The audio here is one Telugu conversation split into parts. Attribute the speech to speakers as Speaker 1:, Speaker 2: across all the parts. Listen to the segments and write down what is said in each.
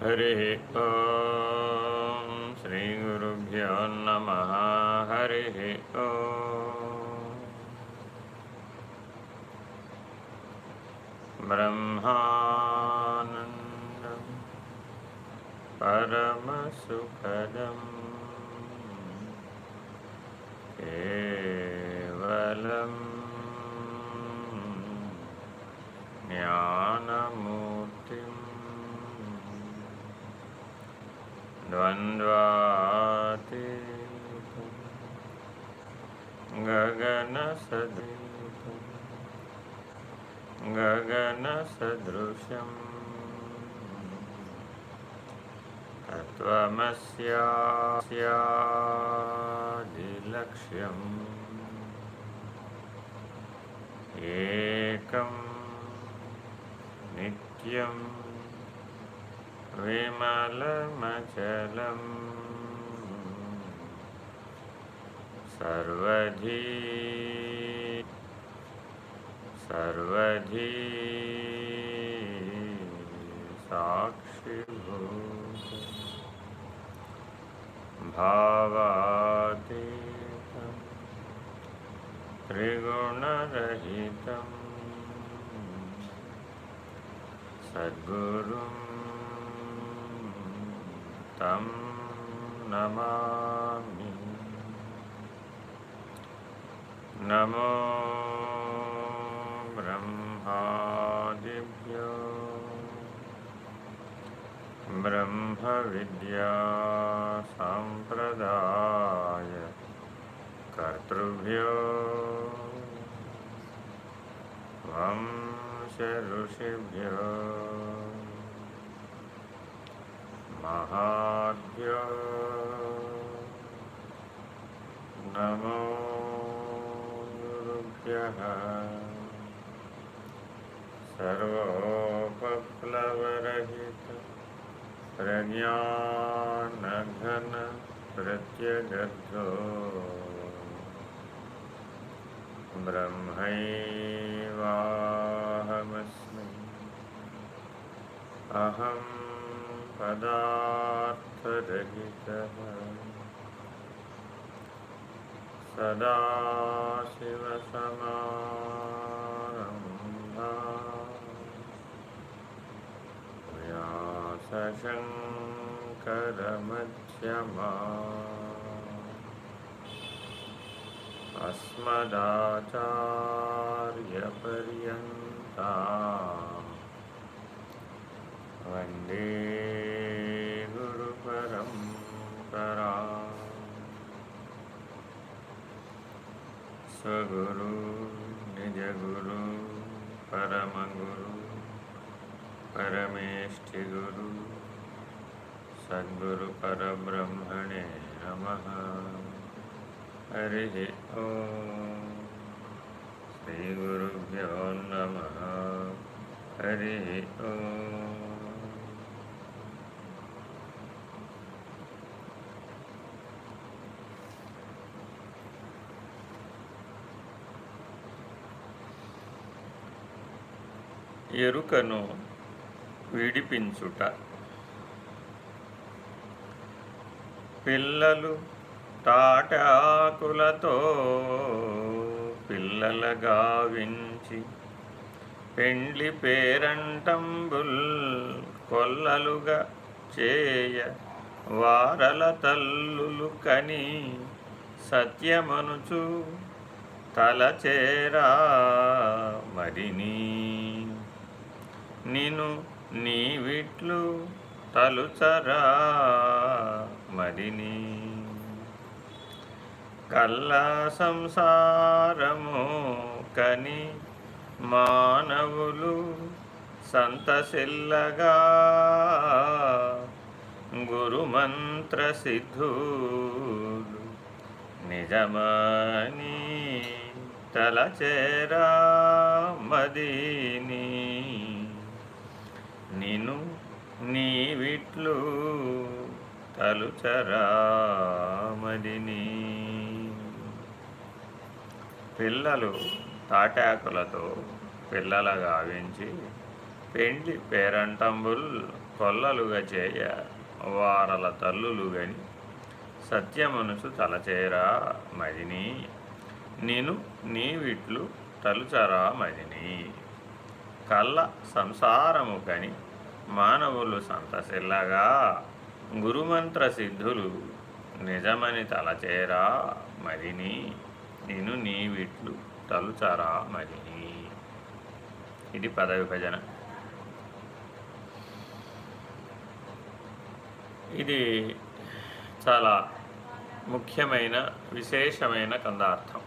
Speaker 1: हरिः ॐ नमः। हरिः ॐ ब्रह्मानन्दं परमसुखदम् केवलम् ज्ञानमूर्तिम् ద్వంద్వాతి గగన సదృ గగన సదృశం తత్వమస్యాదిలక్ష్యం ఏకం నిత్యం విమలమచలం సర్వధీ సర్వధీ సాక్షిభూత భావాతీతం త్రిగుణరహితం సద్గురుం तं नमामि। नमो ब्रह्मादिभ्यो। ब्रह्मविद्या सम्प्रदाय कर्तृभ्यो। वंशऋषिभ्यो। महाभ्यो नमो सर्वोपप्लवरहित प्रज्ञानघन प्रत्यगद्धो ब्रह्मैवाहमस्मि। अहं पदार्थरहितः। सदाशिवसमारम्भा व्यासशङ्करमध्यमा। अस्मदाचार्यपर्यन्ता। वन्दे सगुरु, निज गुरु परम गुरु परमेष्ठि गुरु, सद्गुरु परब्रह्मणे नमः। हरिः ॐ श्रीगुरुभ्यो नमः। हरिः ॐ ఎరుకను విడిపించుట. పిల్లలు తాటాకులతో పిల్లల గావించి పెండ్లి పేరంటంబుల్ కొల్లలుగా చేయ వారల తల్లులు కని సత్యమనుచు తలచేరా మరినీ. నిను నీవిట్లు తలుచరా మరిని. కల్లా సంసారము కని మానవులు సంతసిల్లగా గురుమంత్ర సిద్ధులు నిజమని తలచేరా మదిని. నిను నీవిట్లు తలుచరామదిని పిల్లలు తాటాకులతో పిల్లల గావించి పెండ్లి పేరంటంబుల్ కొల్లలుగా చేయ వారల తల్లులు గని సత్యమనుసు తలచేరా మదిని. నేను నీవిట్లు తలుచరా మదిని. కళ్ళ సంసారము కని మానవులు సంతసిల్లగా గురుమంత్ర సిద్ధులు నిజమని తలచేరా మరిని నేను నీవిట్లు తలుచరా మరిని. ఇది పద విభజన ఇది చాలా ముఖ్యమైన విశేషమైన కందార్థం.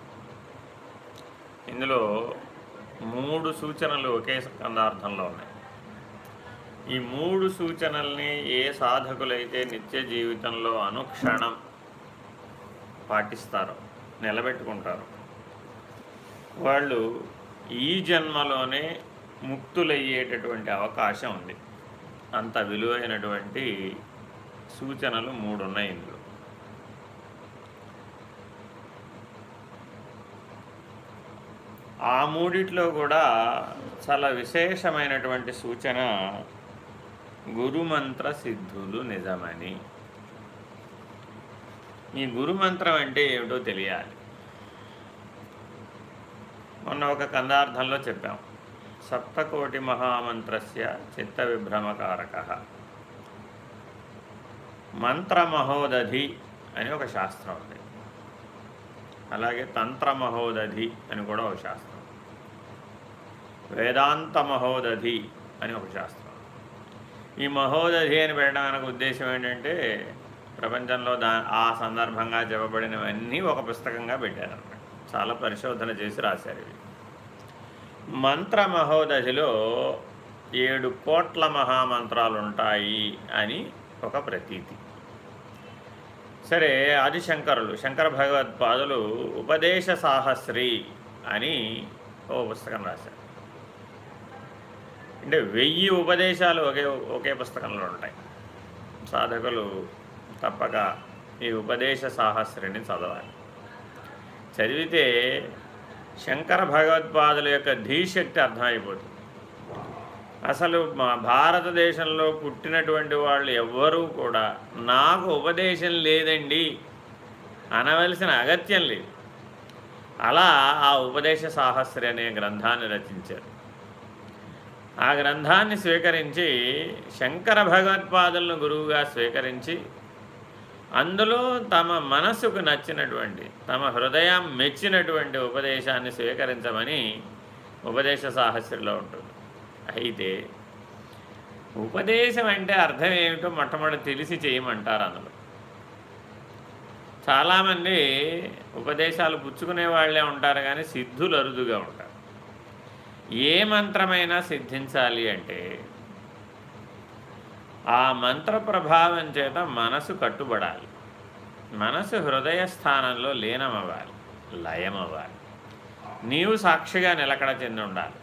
Speaker 1: ఇందులో మూడు సూచనలు ఒకే కందార్థంలో ఉన్నాయి. ఈ మూడు సూచనల్ని ఏ సాధకులైతే నిత్య జీవితంలో అనుక్షణం పాటిస్తారో నిలబెట్టుకుంటారో వాళ్ళు ఈ జన్మలోనే ముక్తులయ్యేటటువంటి అవకాశం ఉంది. అంత విలువైనటువంటి సూచనలు మూడు ఉన్నాయి ఇందులో. ఆ మూడిట్లో కూడా చాలా విశేషమైనటువంటి సూచన గురుమంత్ర సిద్ధులు నిజమని. ఈ గురుమంత్రం అంటే ఏమిటో తెలియాలి. మొన్న ఒక కందార్థంలో చెప్పాం. సప్తకోటి మహామంత్రస్య చిత్త విభ్రమకారక మంత్రమహోదధి అని ఒక శాస్త్రం ఉంది. అలాగే తంత్రమహోదధి అని కూడా ఒక శాస్త్రం వేదాంత మహోదధి అని ఒక శాస్త్రం ఈ మహోదధి అని పెట్టడానికి ఉద్దేశం ఏంటంటే ప్రపంచంలో దా ఆ సందర్భంగా చెప్పబడినవన్నీ ఒక పుస్తకంగా పెట్టారన్నమాట. చాలా పరిశోధన చేసి రాశారు ఇవి. మంత్ర మహోదధిలో ఏడు కోట్ల మహామంత్రాలు ఉంటాయి అని ఒక ప్రతీతి. సరే ఆదిశంకరులు శంకర భగవత్పాదులు ఉపదేశ సాహస్రి అని ఓ పుస్తకం రాశారు. అంటే వెయ్యి ఉపదేశాలు ఒకే ఒకే పుస్తకంలో ఉంటాయి. సాధకులు తప్పక ఈ ఉపదేశ సాహస్రిని చదవాలి. చదివితే శంకర భగవత్పాదుల యొక్క ధీశక్తి అర్థమైపోతుంది. అసలు మా భారతదేశంలో పుట్టినటువంటి వాళ్ళు ఎవ్వరూ కూడా నాకు ఉపదేశం లేదండి అనవలసిన అగత్యం లేదు. అలా ఆ ఉపదేశ సాహస్రి అనే గ్రంథాన్ని రచించారు. ఆ గ్రంథాన్ని స్వీకరించి శంకర భగవత్పాదులను గురువుగా స్వీకరించి అందులో తమ మనసుకు నచ్చినటువంటి తమ హృదయం మెచ్చినటువంటి ఉపదేశాన్ని స్వీకరించమని ఉపదేశ సాహస్యంలో ఉంటుంది. అయితే ఉపదేశం అంటే అర్థం ఏమిటో మొట్టమొదటి తెలిసి చేయమంటారు అందులో. చాలామంది ఉపదేశాలు పుచ్చుకునే వాళ్ళే ఉంటారు కానీ సిద్ధులు అరుదుగా ఉంటారు. ఏ మంత్రమైనా సిద్ధించాలి అంటే ఆ మంత్ర ప్రభావం చేత మనసు కట్టుబడాలి. మనసు హృదయ స్థానంలో లీనమవ్వాలి లయమవ్వాలి. నీవు సాక్షిగా నిలకడ చెంది ఉండాలి.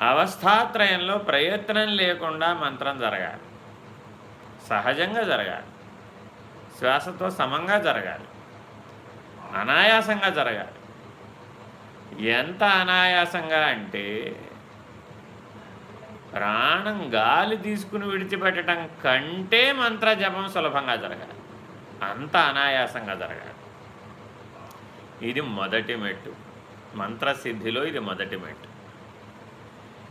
Speaker 1: అవస్థాత్రయంలో ప్రయత్నం లేకుండా మంత్రం జరగాలి. సహజంగా జరగాలి. శ్వాసతో సమంగా జరగాలి. అనాయాసంగా జరగాలి. ఎంత అనాయాసంగా అంటే ప్రాణం గాలి తీసుకుని విడిచిపెట్టడం కంటే మంత్ర జపం సులభంగా జరగాలి. అంత అనాయాసంగా జరగాలి. ఇది మొదటి మెట్టు. మంత్రసిద్ధిలో ఇది మొదటి మెట్టు.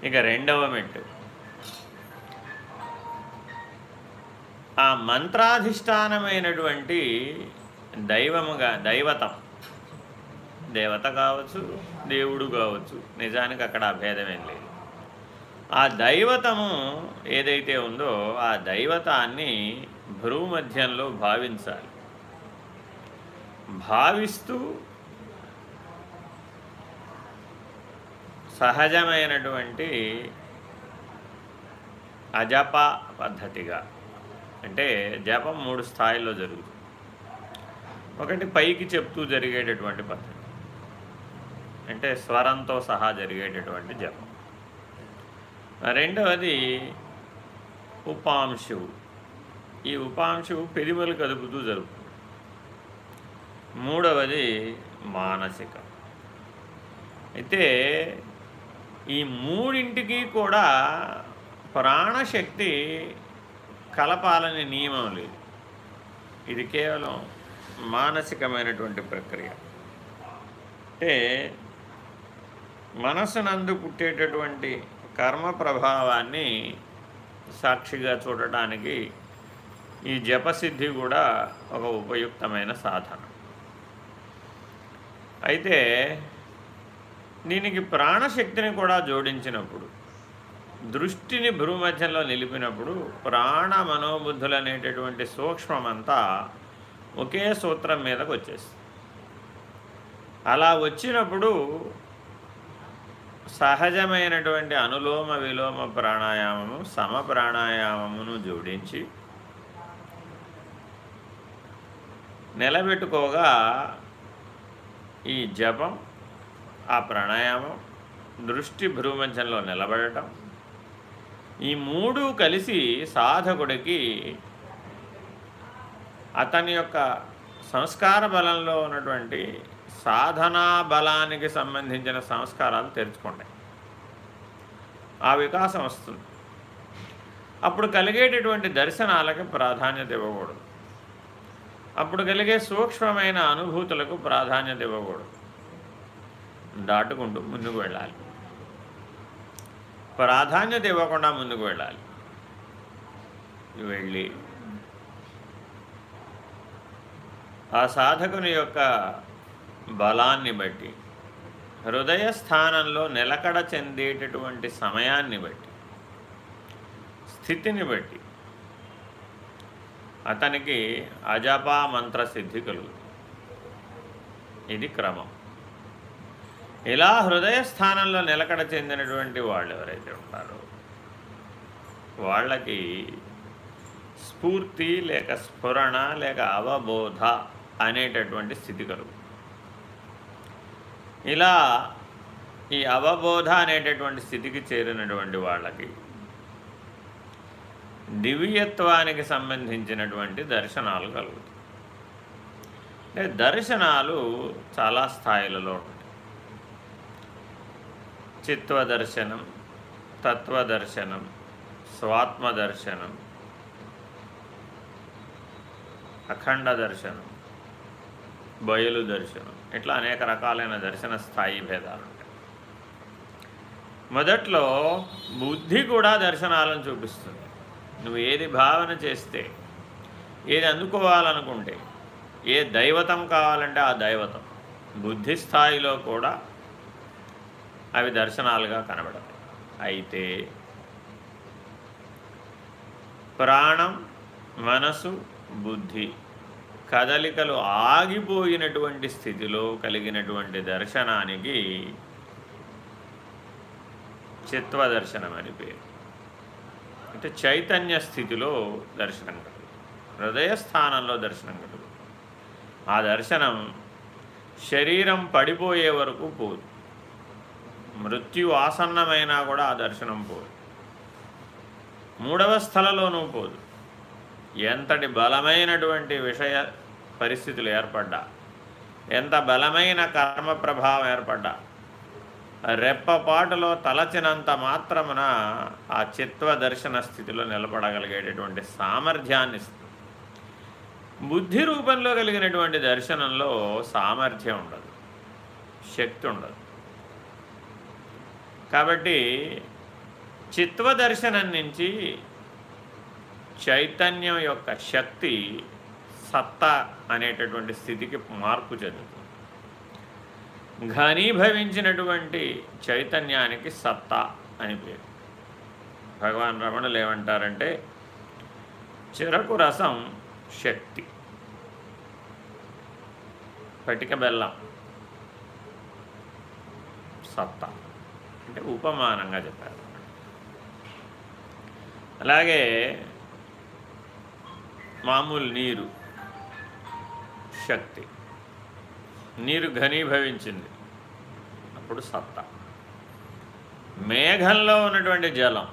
Speaker 1: ఇక రెండవ మెట్టు. ఆ మంత్రాధిష్టానమైనటువంటి దైవముగా దైవతం. దేవత కావచ్చు దేవుడు కావచ్చు నిజానికి అక్కడ అభేదమేం లేదు. ఆ దైవతము ఏదైతే ఉందో ఆ దైవతాన్ని భ్రూమధ్యంలో భావించాలి. భావిస్తూ సహజమైనటువంటి అజప పద్ధతిగా అంటే జపం మూడు స్థాయిల్లో జరుగుతుంది. ఒకటి పైకి చెప్తూ జరిగేటటువంటి పద్ధతి. అంటే స్వరంతో సహా జరిగేటటువంటి జపం. రెండవది ఉపాంశువు. ఈ ఉపాంశువు పెరిమలు కదుపుతూ జరుపుతుంది మూడవది మానసికం. అయితే ఈ మూడింటికి కూడా ప్రాణశక్తి కలపాలని నియమం లేదు. ఇది కేవలం మానసికమైనటువంటి ప్రక్రియ. అంటే మనసునందు పుట్టేటటువంటి కర్మ ప్రభావాన్ని సాక్షిగా చూడటానికి ఈ జపసిద్ధి కూడా ఒక ఉపయుక్తమైన సాధన. అయితే దీనికి ప్రాణశక్తిని కూడా జోడించినప్పుడు దృష్టిని భూమధ్యంలో నిలిపినప్పుడు ప్రాణ మనోబుద్ధులు అనేటటువంటి సూక్ష్మమంతా ఒకే సూత్రం మీదకు వచ్చేస్తుంది అలా వచ్చినప్పుడు సహజమైనటువంటి అనులోమ విలోమ ప్రాణాయామము సమ ప్రాణాయామమును జోడించి నిలబెట్టుకోగా ఈ జపం ఆ ప్రాణాయామం దృష్టి భ్రూమంచంలో నిలబడటం ఈ మూడు కలిసి సాధకుడికి అతని యొక్క సంస్కార బలంలో ఉన్నటువంటి సాధనా బలానికి సంబంధించిన సంస్కారాలు తెరుచుకోండి. ఆ వికాసం వస్తుంది. అప్పుడు కలిగేటటువంటి దర్శనాలకి ప్రాధాన్యత ఇవ్వకూడదు. అప్పుడు కలిగే సూక్ష్మమైన అనుభూతులకు ప్రాధాన్యత ఇవ్వకూడదు. దాటుకుంటూ ముందుకు వెళ్ళాలి. ప్రాధాన్యత ఇవ్వకుండా ముందుకు వెళ్ళాలి. వెళ్ళి ఆ సాధకుని యొక్క బలాన్ని బట్టి హృదయ స్థానంలో నిలకడ చెందేటటువంటి సమయాన్ని బట్టి స్థితిని బట్టి అతనికి అజపా మంత్ర సిద్ధి కలుగుతుంది. ఇది క్రమం. ఇలా హృదయ స్థానంలో నిలకడ చెందినటువంటి వాళ్ళు ఎవరైతే ఉంటారో వాళ్ళకి స్ఫూర్తి లేక స్ఫురణ లేక అవబోధ అనేటటువంటి స్థితి కలుగుతుంది. ఇలా ఈ అవబోధ అనేటటువంటి స్థితికి చేరినటువంటి వాళ్ళకి దివ్యత్వానికి సంబంధించినటువంటి దర్శనాలు కలుగుతాయి. అంటే దర్శనాలు చాలా స్థాయిలలో ఉంటాయి. చిత్వదర్శనం తత్వదర్శనం స్వాత్మదర్శనం అఖండ దర్శనం బయలు దర్శనం. ఇట్లా అనేక రకాలైన దర్శన స్థాయి భేదాలు ఉంటాయి. మొదట్లో బుద్ధి కూడా దర్శనాలను చూపిస్తుంది. నువ్వు ఏది భావన చేస్తే ఏది అందుకోవాలనుకుంటే ఏ దైవతం కావాలంటే ఆ దైవతం బుద్ధి స్థాయిలో కూడా అవి దర్శనాలుగా కనబడతాయి. అయితే ప్రాణం మనసు బుద్ధి కదలికలు ఆగిపోయినటువంటి స్థితిలో కలిగినటువంటి దర్శనానికి చిత్వదర్శనం అని పేరు. అంటే చైతన్య స్థితిలో దర్శనం కలుగు హృదయస్థానంలో దర్శనం కలుగు ఆ దర్శనం శరీరం పడిపోయే వరకు పోదు. మృత్యు ఆసన్నమైనా కూడా ఆ దర్శనం పోదు. మూడవ స్థలలోనూ పోదు. ఎంతటి బలమైనటువంటి విషయ పరిస్థితులు ఏర్పడ్డా? ఎంత బలమైన కర్మ ప్రభావం ఏర్పడ్డా? రెప్పపాటులో తలచినంత మాత్రమున ఆ చిత్వ దర్శన స్థితిలో నిలబడగలిగేటటువంటి సామర్థ్యాన్ని బుద్ధి రూపంలో కలిగినటువంటి దర్శనంలో సామర్థ్యం ఉండదు. శక్తి ఉండదు. కాబట్టి చిత్వదర్శనం నుంచి చైతన్యం యొక్క శక్తి సత్తా అనేటటువంటి స్థితికి మార్పు చెందుతుంది. ఘనీభవించినటువంటి చైతన్యానికి సత్తా అని పేరు. భగవాన్ రమణులు ఏమంటారంటే చెరకు రసం శక్తి పటిక బెల్లం సత్తా అంటే ఉపమానంగా చెప్పారు. అలాగే మామూలు నీరు శక్తి. నీరు ఘనీభవించింది. అప్పుడు సత్తా. మేఘంలో ఉన్నటువంటి జలం.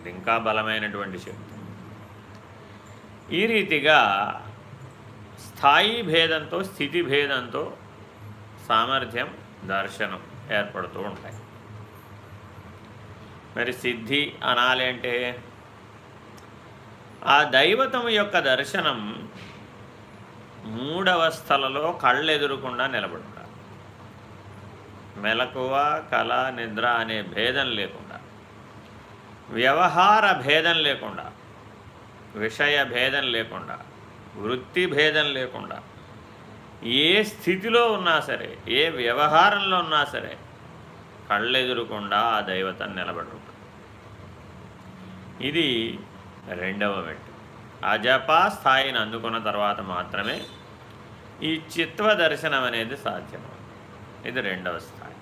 Speaker 1: అది ఇంకా బలమైనటువంటి శక్తి. ఈ రీతిగా స్థాయి భేదంతో స్థితి భేదంతో సామర్థ్యం దర్శనం ఏర్పడుతూ ఉంటాయి. మరి సిద్ధి అనాలి అంటే ఆ దైవతం యొక్క దర్శనం మూడవస్థలలో కళ్ళెదురకుండా నిలబడుండాలి మెలకువ కళ నిద్ర అనే భేదం లేకుండా వ్యవహార భేదం లేకుండా విషయ భేదం లేకుండా వృత్తి భేదం లేకుండా ఏ స్థితిలో ఉన్నా సరే ఏ వ్యవహారంలో ఉన్నా సరే కళ్ళెదురకుండా ఆ దైవతం నిలబడి ఉంటుంది ఇది రెండవ మెట్టు అజపా స్థాయిని అందుకున్న తర్వాత మాత్రమే ఈ చిత్వ దర్శనం అనేది సాధ్యం ఇది రెండవ స్థాయి.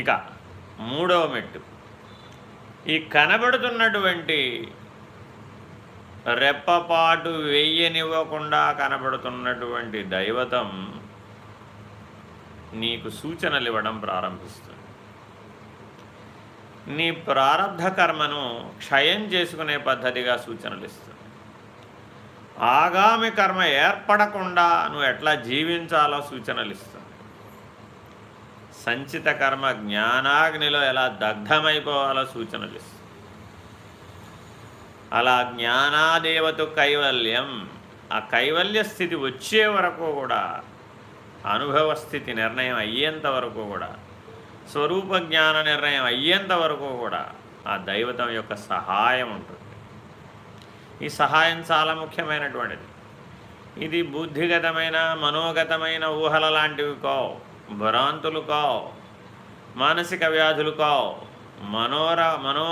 Speaker 1: ఇక మూడవ మెట్టు. ఈ కనబడుతున్నటువంటి రెప్పపాటు వెయ్యనివ్వకుండా కనబడుతున్నటువంటి దైవతం నీకు సూచనలు ఇవ్వడం ప్రారంభిస్తుంది. నీ ప్రారంధ కర్మను క్షయం చేసుకునే పద్ధతిగా సూచనలు ఇస్తుంది. ఆగామి కర్మ ఏర్పడకుండా నువ్వు ఎట్లా జీవించాలో సూచనలు ఇస్తుంది. సంచిత కర్మ జ్ఞానాగ్నిలో ఎలా దగ్ధమైపోవాలో సూచనలు ఇస్తుంది. అలా జ్ఞానాదేవత కైవల్యం ఆ కైవల్య స్థితి వచ్చే వరకు కూడా అనుభవ స్థితి నిర్ణయం అయ్యేంత వరకు కూడా స్వరూప జ్ఞాన నిర్ణయం అయ్యేంత వరకు కూడా ఆ దైవతం యొక్క సహాయం ఉంటుంది. ఈ సహాయం చాలా ముఖ్యమైనటువంటిది. ఇది బుద్ధిగతమైన మనోగతమైన ఊహల లాంటివి కావు భ్రాంతులు కావు మానసిక వ్యాధులు కావు మనోర మనో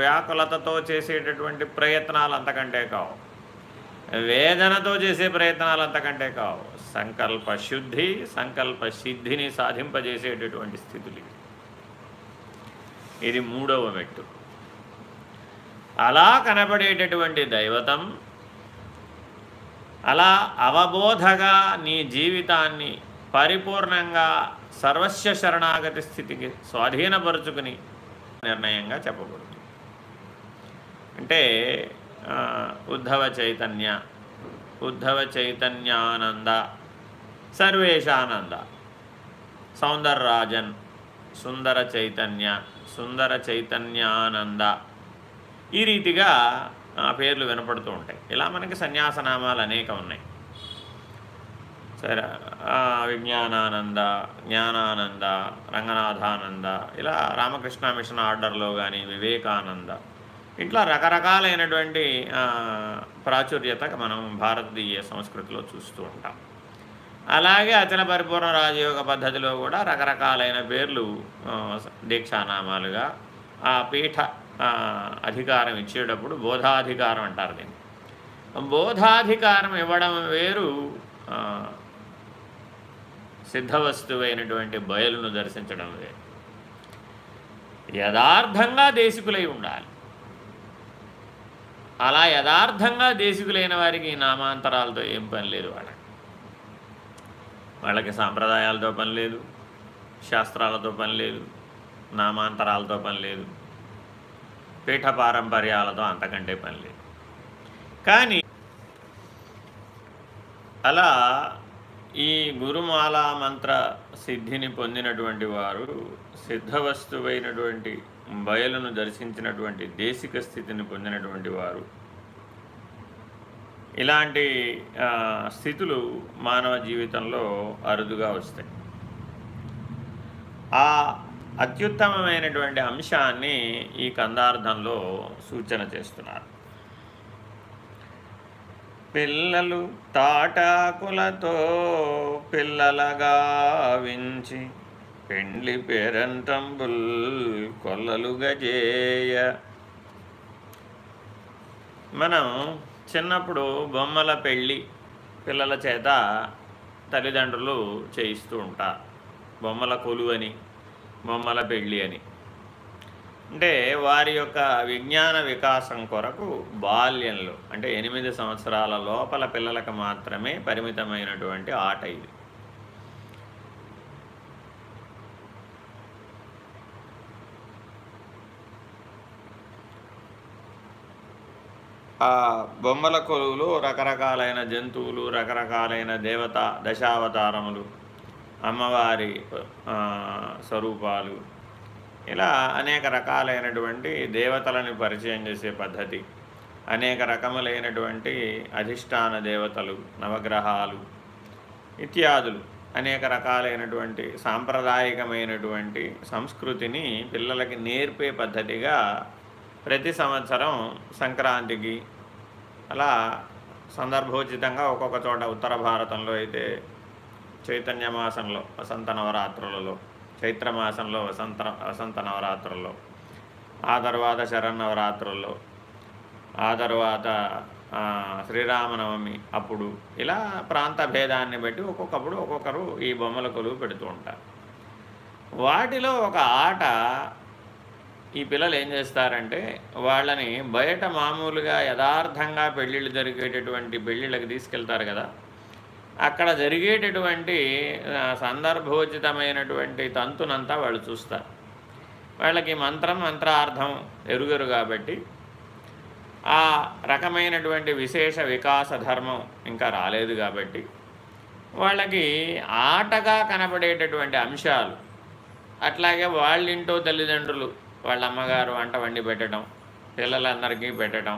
Speaker 1: వ్యాకులతతో చేసేటటువంటి ప్రయత్నాలు అంతకంటే కావు వేదనతో చేసే ప్రయత్నాలు అంతకంటే కావు సంకల్ప శుద్ధి సంకల్ప సిద్ధిని సాధింపజేసేటటువంటి స్థితులు ఇది మూడవ మెట్టు అలా కనబడేటటువంటి దైవతం అలా అవబోధగా నీ జీవితాన్ని పరిపూర్ణంగా సర్వస్వ శరణాగతి స్థితికి స్వాధీనపరుచుకుని నిర్ణయంగా చెప్పబడుతుంది. అంటే ఉద్ధవ చైతన్య ఉద్ధవ చైతన్యానంద సర్వేశానంద సౌందరరాజన్ సుందర చైతన్య సుందర చైతన్యానంద. ఈ రీతిగా పేర్లు వినపడుతూ ఉంటాయి. ఇలా మనకి సన్యాసనామాలు అనేక ఉన్నాయి. సరే విజ్ఞానానంద జ్ఞానానంద రంగనాథానంద ఇలా రామకృష్ణ మిషన్ ఆర్డర్లో కానీ వివేకానంద. ఇట్లా రకరకాలైనటువంటి ప్రాచుర్యత మనం భారతీయ సంస్కృతిలో చూస్తూ ఉంటాం. అలాగే అచల పరిపూర్ణ రాజయోగ పద్ధతిలో కూడా రకరకాలైన పేర్లు దీక్షానామాలుగా ఆ పీఠ అధికారం ఇచ్చేటప్పుడు బోధాధికారం అంటారు దీన్ని. బోధాధికారం ఇవ్వడం వేరు సిద్ధవస్తువైనటువంటి బయలును దర్శించడం వేరు. యథార్థంగా దేశికులై ఉండాలి. అలా యథార్థంగా దేశికులైన వారికి నామాంతరాలతో ఏం పని లేదు వాళ్ళకి. వాళ్ళకి సాంప్రదాయాలతో పని లేదు శాస్త్రాలతో పని లేదు నామాంతరాలతో పని లేదు పీఠ పారంపర్యాలతో అంతకంటే పని లేదు. కానీ అలా ఈ గురుమాల మంత్ర సిద్ధిని పొందినటువంటి వారు సిద్ధవస్తువైనటువంటి బయలును దర్శించినటువంటి దేశిక స్థితిని పొందినటువంటి వారు ఇలాంటి స్థితులు మానవ జీవితంలో అరుదుగా వస్తాయి. ఆ అత్యుత్తమమైనటువంటి అంశాన్ని ఈ కందార్థంలో సూచన చేస్తున్నారు. పిల్లలు తాటాకులతో పిల్లలగా వించి పెండ్లి పేరంటంబుల్ కొల్లలుగా చేయ మనం చిన్నప్పుడు బొమ్మల పెళ్ళి పిల్లల చేత తల్లిదండ్రులు చేయిస్తూ ఉంటారు బొమ్మల కొలు అని బొమ్మల పెళ్ళి అని. అంటే వారి యొక్క విజ్ఞాన వికాసం కొరకు బాల్యంలో అంటే ఎనిమిది సంవత్సరాల లోపల పిల్లలకు మాత్రమే పరిమితమైనటువంటి ఆట ఇది. ఆ బొమ్మల కొలువులు రకరకాలైన జంతువులు రకరకాలైన దేవత దశావతారములు అమ్మవారి స్వరూపాలు. ఇలా అనేక రకాలైనటువంటి దేవతలను పరిచయం చేసే పద్ధతి. అనేక రకములైనటువంటి అధిష్టాన దేవతలు నవగ్రహాలు ఇత్యాదులు. అనేక రకాలైనటువంటి సాంప్రదాయకమైనటువంటి సంస్కృతిని పిల్లలకి నేర్పే పద్ధతిగా ప్రతి సంవత్సరం సంక్రాంతికి అలా సందర్భోచితంగా ఒక్కొక్క చోట ఉత్తర భారతంలో అయితే చైతన్య మాసంలో వసంత నవరాత్రులలో చైత్రమాసంలో వసంత వసంత నవరాత్రుల్లో ఆ తర్వాత శరన్నవరాత్రుల్లో ఆ తర్వాత శ్రీరామనవమి అప్పుడు ఇలా ప్రాంత భేదాన్ని బట్టి ఒక్కొక్కప్పుడు ఒక్కొక్కరు ఈ బొమ్మల కొలువు పెడుతూ ఉంటారు. వాటిలో ఒక ఆట ఈ పిల్లలు ఏం చేస్తారంటే వాళ్ళని బయట మామూలుగా యథార్థంగా పెళ్ళిళ్ళు జరిగేటటువంటి పెళ్ళిళ్ళకి తీసుకెళ్తారు కదా. అక్కడ జరిగేటటువంటి సందర్భోచితమైనటువంటి తంతునంతా వాళ్ళు చూస్తారు. వాళ్ళకి మంత్రం మంత్రార్థం ఎరుగరు కాబట్టి ఆ రకమైనటువంటి విశేష వికాస ధర్మం ఇంకా రాలేదు కాబట్టి వాళ్ళకి ఆటగా కనబడేటటువంటి అంశాలు అట్లాగే వాళ్ళింటో తల్లిదండ్రులు వాళ్ళ అమ్మగారు వంట వండి పెట్టడం పిల్లలందరికీ పెట్టడం.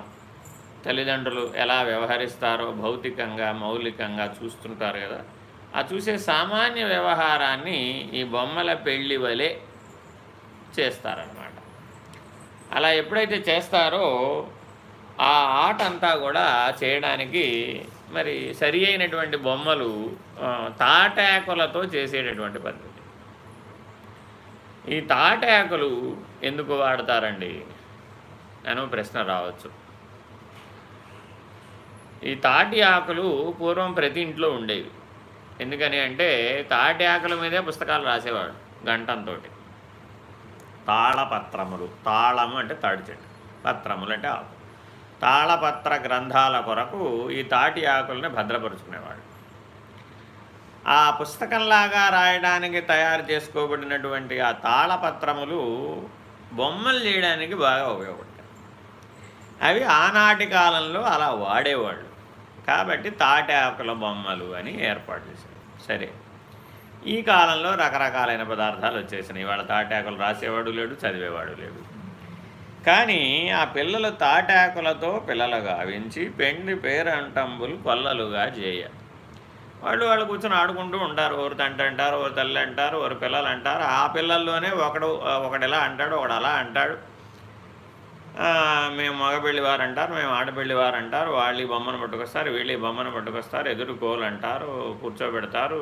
Speaker 1: తల్లిదండ్రులు ఎలా వ్యవహరిస్తారో భౌతికంగా మౌలికంగా చూస్తుంటారు కదా. ఆ చూసే సామాన్య వ్యవహారాన్ని ఈ బొమ్మల పెళ్ళి వలె చేస్తారనమాట అలా ఎప్పుడైతే చేస్తారో ఆ ఆట అంతా కూడా చేయడానికి మరి సరి అయినటువంటి బొమ్మలు తాటాకులతో చేసేటటువంటి పద్ధతి. ఈ తాటాకులు ఎందుకు వాడతారండి? అని ప్రశ్న రావచ్చు. ఈ తాటి ఆకులు పూర్వం ప్రతి ఇంట్లో ఉండేవి. ఎందుకని అంటే తాటి ఆకుల మీదే పుస్తకాలు రాసేవాడు గంటంతో తాళపత్రములు తాళము అంటే తాడి చెట్టు పత్రములు అంటే ఆకు. తాళపత్ర గ్రంథాల కొరకు ఈ తాటి ఆకుల్ని భద్రపరుచుకునేవాడు. ఆ పుస్తకంలాగా రాయడానికి తయారు చేసుకోబడినటువంటి ఆ తాళపత్రములు బొమ్మలు చేయడానికి బాగా ఉపయోగపడతాయి. అవి ఆనాటి కాలంలో అలా వాడేవాళ్ళు. కాబట్టి తాటాకుల బొమ్మలు అని ఏర్పాటు చేశారు. సరే. ఈ కాలంలో రకరకాలైన పదార్థాలు వచ్చేసినాయి. వాళ్ళ తాటాకులు రాసేవాడు లేడు చదివేవాడు లేడు. కానీ ఆ పిల్లలు తాటాకులతో పిల్లలు గావించి పెండి పేరంటంబులు కొల్లలుగా చేయాలి. వాళ్ళు వాళ్ళు కూర్చొని ఆడుకుంటూ ఉంటారు. ఒకరు తండ్రి అంటారు ఒకరు తల్లి అంటారు ఒకరు పిల్లలు అంటారు. ఆ పిల్లల్లోనే ఒకడు ఒకడు ఎలా అంటాడు ఒకడు అలా అంటాడు. మేము మగపెళ్ళి వారు అంటారు మేము ఆడపెళ్ళి వారు అంటారు. వాళ్ళు ఈ బొమ్మను పట్టుకొస్తారు వీళ్ళు ఈ బొమ్మను పట్టుకొస్తారు. ఎదురుకోలు అంటారు కూర్చోబెడతారు.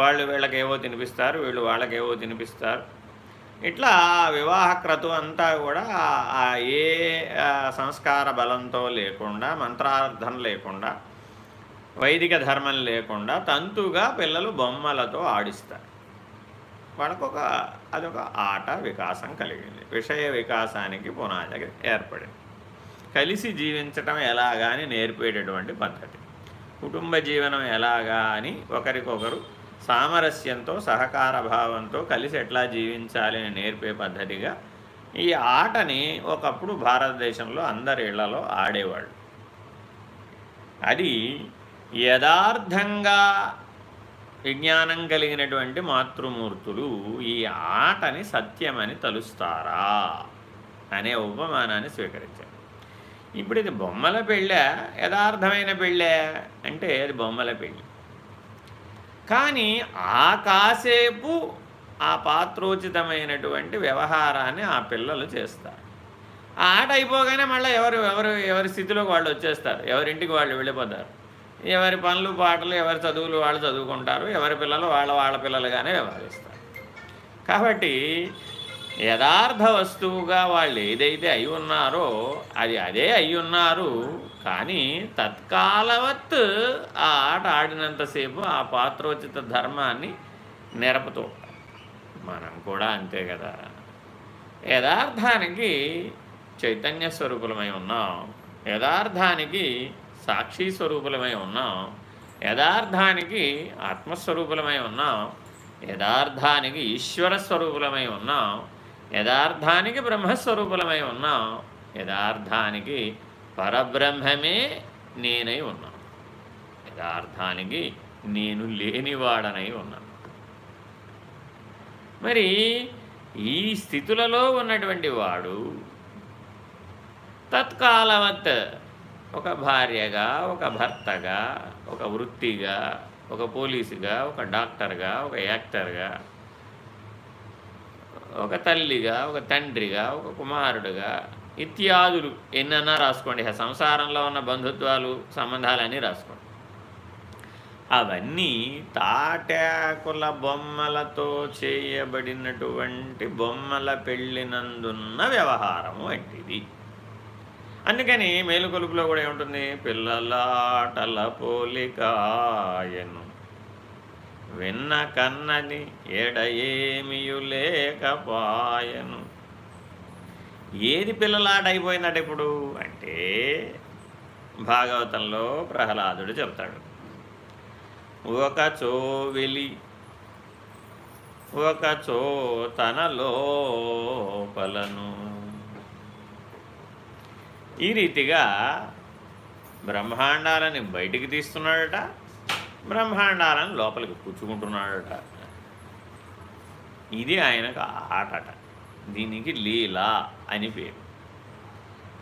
Speaker 1: వాళ్ళు వీళ్ళకి ఏవో తినిపిస్తారు వీళ్ళు వాళ్ళకి ఏవో తినిపిస్తారు. ఇట్లా వివాహ క్రతు అంతా కూడా ఏ సంస్కార బలంతో లేకుండా మంత్రార్థం లేకుండా వైదిక ధర్మం లేకుండా తంతుగా పిల్లలు బొమ్మలతో ఆడిస్తారు. వాళ్ళకు ఒక అదొక ఆట వికాసం కలిగింది. విషయ వికాసానికి పునాది ఏర్పడింది. కలిసి జీవించటం ఎలాగా అని నేర్పేటటువంటి పద్ధతి. కుటుంబ జీవనం ఎలాగా అని ఒకరికొకరు సామరస్యంతో సహకార భావంతో కలిసి ఎట్లా జీవించాలి అని నేర్పే పద్ధతిగా ఈ ఆటని ఒకప్పుడు భారతదేశంలో అందరి ఇళ్ళలో ఆడేవాళ్ళు. అది యథార్థంగా విజ్ఞానం కలిగినటువంటి మాతృమూర్తులు ఈ ఆటని సత్యమని తలుస్తారా అనే ఉపమానాన్ని స్వీకరించారు. ఇప్పుడు ఇది బొమ్మల పెళ్ళ? యథార్థమైన పెళ్ళా? అంటే అది బొమ్మల పెళ్ళి. కానీ ఆ కాసేపు ఆ పాత్రోచితమైనటువంటి వ్యవహారాన్ని ఆ పిల్లలు చేస్తారు. ఆ ఆట అయిపోగానే మళ్ళీ ఎవరు ఎవరు ఎవరి స్థితిలోకి వాళ్ళు వచ్చేస్తారు. ఎవరింటికి వాళ్ళు వెళ్ళిపోతారు. ఎవరి పనులు పాటలు ఎవరి చదువులు వాళ్ళు చదువుకుంటారు. ఎవరి పిల్లలు వాళ్ళ వాళ్ళ పిల్లలుగానే వ్యవహరిస్తారు. కాబట్టి యథార్థ వస్తువుగా వాళ్ళు ఏదైతే అయి ఉన్నారో అది అదే అయి ఉన్నారు. కానీ తత్కాలవత్ ఆ ఆట ఆడినంతసేపు ఆ పాత్రోచిత ధర్మాన్ని నెరపుతూ మనం కూడా అంతే కదా. యథార్థానికి చైతన్య స్వరూపులమై ఉన్నాం. యథార్థానికి సాక్షి స్వరూపులమై ఉన్నాం. యథార్థానికి ఆత్మస్వరూపులమై ఉన్నాం. యథార్థానికి ఈశ్వర స్వరూపులమై ఉన్నాం. యథార్థానికి బ్రహ్మస్వరూపులమై ఉన్నాం. యథార్థానికి పరబ్రహ్మమే నేనై ఉన్నాను యథార్థానికి నేను లేనివాడనై ఉన్నాను. మరి ఈ స్థితులలో ఉన్నటువంటి వాడు తత్కాలవత్ ఒక భార్యగా ఒక భర్తగా ఒక వృత్తిగా ఒక పోలీసుగా ఒక డాక్టర్గా ఒక యాక్టర్గా ఒక తల్లిగా ఒక తండ్రిగా ఒక కుమారుడుగా ఇత్యాదులు ఎన్నన్నా రాసుకోండి. సంసారంలో ఉన్న బంధుత్వాలు సంబంధాలన్నీ రాసుకోండి. అవన్నీ తాటాకుల బొమ్మలతో చేయబడినటువంటి బొమ్మల పెళ్ళినందున్న వ్యవహారము వంటిది అందుకని మేలుకొలుపులో కూడా ఏముంటుంది? పిల్లలాటల పోలికాయను విన్న కన్నది ఎడ ఏమియు లేకపాయను. ఏది పిల్లలాట అయిపోయిందట ఇప్పుడు? అంటే భాగవతంలో ప్రహ్లాదుడు చెప్తాడు. ఒకచో వెలి ఒకచో తన లోపలను. ఈ రీతిగా బ్రహ్మాండాలని బయటికి తీస్తున్నాడట బ్రహ్మాండాలను లోపలికి పుచ్చుకుంటున్నాడట ఇది ఆయనకు ఆటట. దీనికి లీల అని పేరు.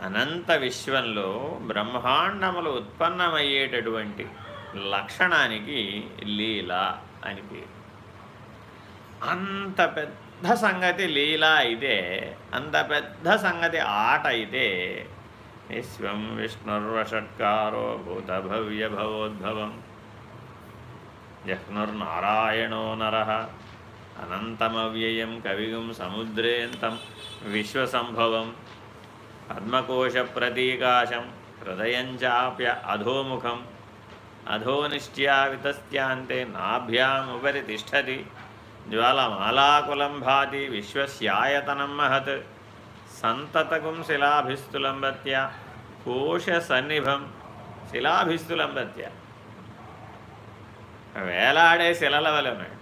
Speaker 1: అనంత విశ్వంలో బ్రహ్మాండములు ఉత్పన్నమయ్యేటటువంటి లక్షణానికి లీల అని పేరు. అంత పెద్ద సంగతి లీల అయితే అంత పెద్ద సంగతి ఆట అయితే విశ్వం విష్ణుర్వషట్కారో భూతభవ్య భవోద్భవం. జహ్నుర్నారాయణో నర. అనంతమవ్యయం కవిగుం సముద్రేంతం విశ్వసంభవం. పద్మకోశ ప్రతీకాశం హృదయంచాప్య అధోముఖం. అధోనిశ్చ్యావితస్యాంతే నాభ్యాముపరి తిష్టతి. జ్వాలమాలాకులం భాతి విశ్వస్యాయతనం మహత్. సంతతకుం శిలాభిస్తులంబత్య కోశ సన్నిభం శిలాభిస్తులంబత్య వేలాడే శిలల వలె ఉన్నాయట.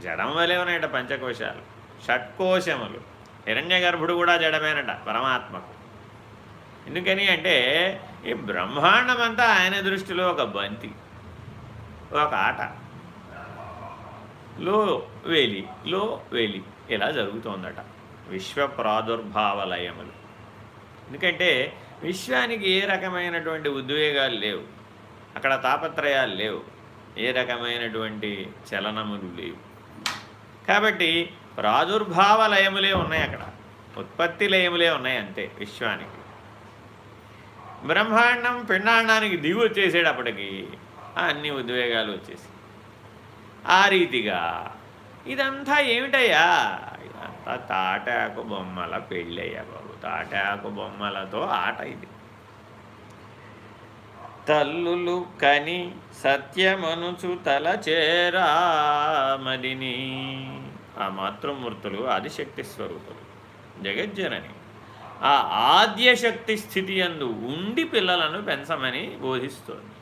Speaker 1: జడం వలె ఉన్నాయట పంచకోశాలు. షట్కోశములు. హిరణ్య గర్భుడు కూడా జడమేనట పరమాత్మకు. ఎందుకని అంటే ఈ బ్రహ్మాండమంతా ఆయన దృష్టిలో ఒక బంతి ఒక ఆట. లో వేలి లో వేలి ఇలా జరుగుతోందట. విశ్వ ప్రాదుర్భావలయములు ఎందుకంటే విశ్వానికి ఏ రకమైనటువంటి ఉద్వేగాలు లేవు. అక్కడ తాపత్రయాలు లేవు. ఏ రకమైనటువంటి చలనములు లేవు. కాబట్టి ప్రాదుర్భావ లయములే ఉన్నాయి అక్కడ. ఉత్పత్తి లయములే ఉన్నాయి అంతే విశ్వానికి. బ్రహ్మాండం పిండాండానికి దిగు వచ్చేసేటప్పటికి అన్ని ఉద్వేగాలు వచ్చేసి ఆ రీతిగా ఇదంతా ఏమిటయ్యా? తాటాకు బొమ్మల పెళ్ళయ్యా బాబు. తాటాకు బొమ్మలతో ఆట ఇది. తల్లులు కని సత్యమనుచు తల చేరామదిని ఆ మాతృమూర్తులు ఆదిశక్తి స్వరూపులు. జగజ్జనని. ఆ ఆద్యశక్తి స్థితి అందు ఉండి పిల్లలను పెంచమని బోధిస్తోంది.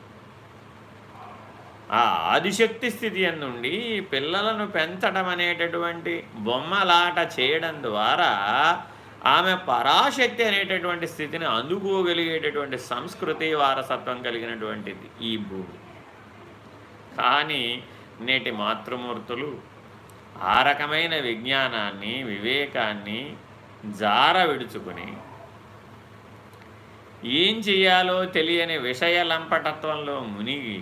Speaker 1: ఆ ఆదిశక్తి స్థితి అందుండి పిల్లలను పెంచడం అనేటటువంటి బొమ్మలాట చేయడం ద్వారా ఆమె పరాశక్తి అనేటటువంటి స్థితిని అందుకోగలిగేటటువంటి సంస్కృతి వారసత్వం కలిగినటువంటిది ఈ భూమి. కానీ నేటి మాతృమూర్తులు ఆ రకమైన విజ్ఞానాన్ని వివేకాన్ని జార విడుచుకుని ఏం చేయాలో తెలియని విషయ లంపటత్వంలో మునిగి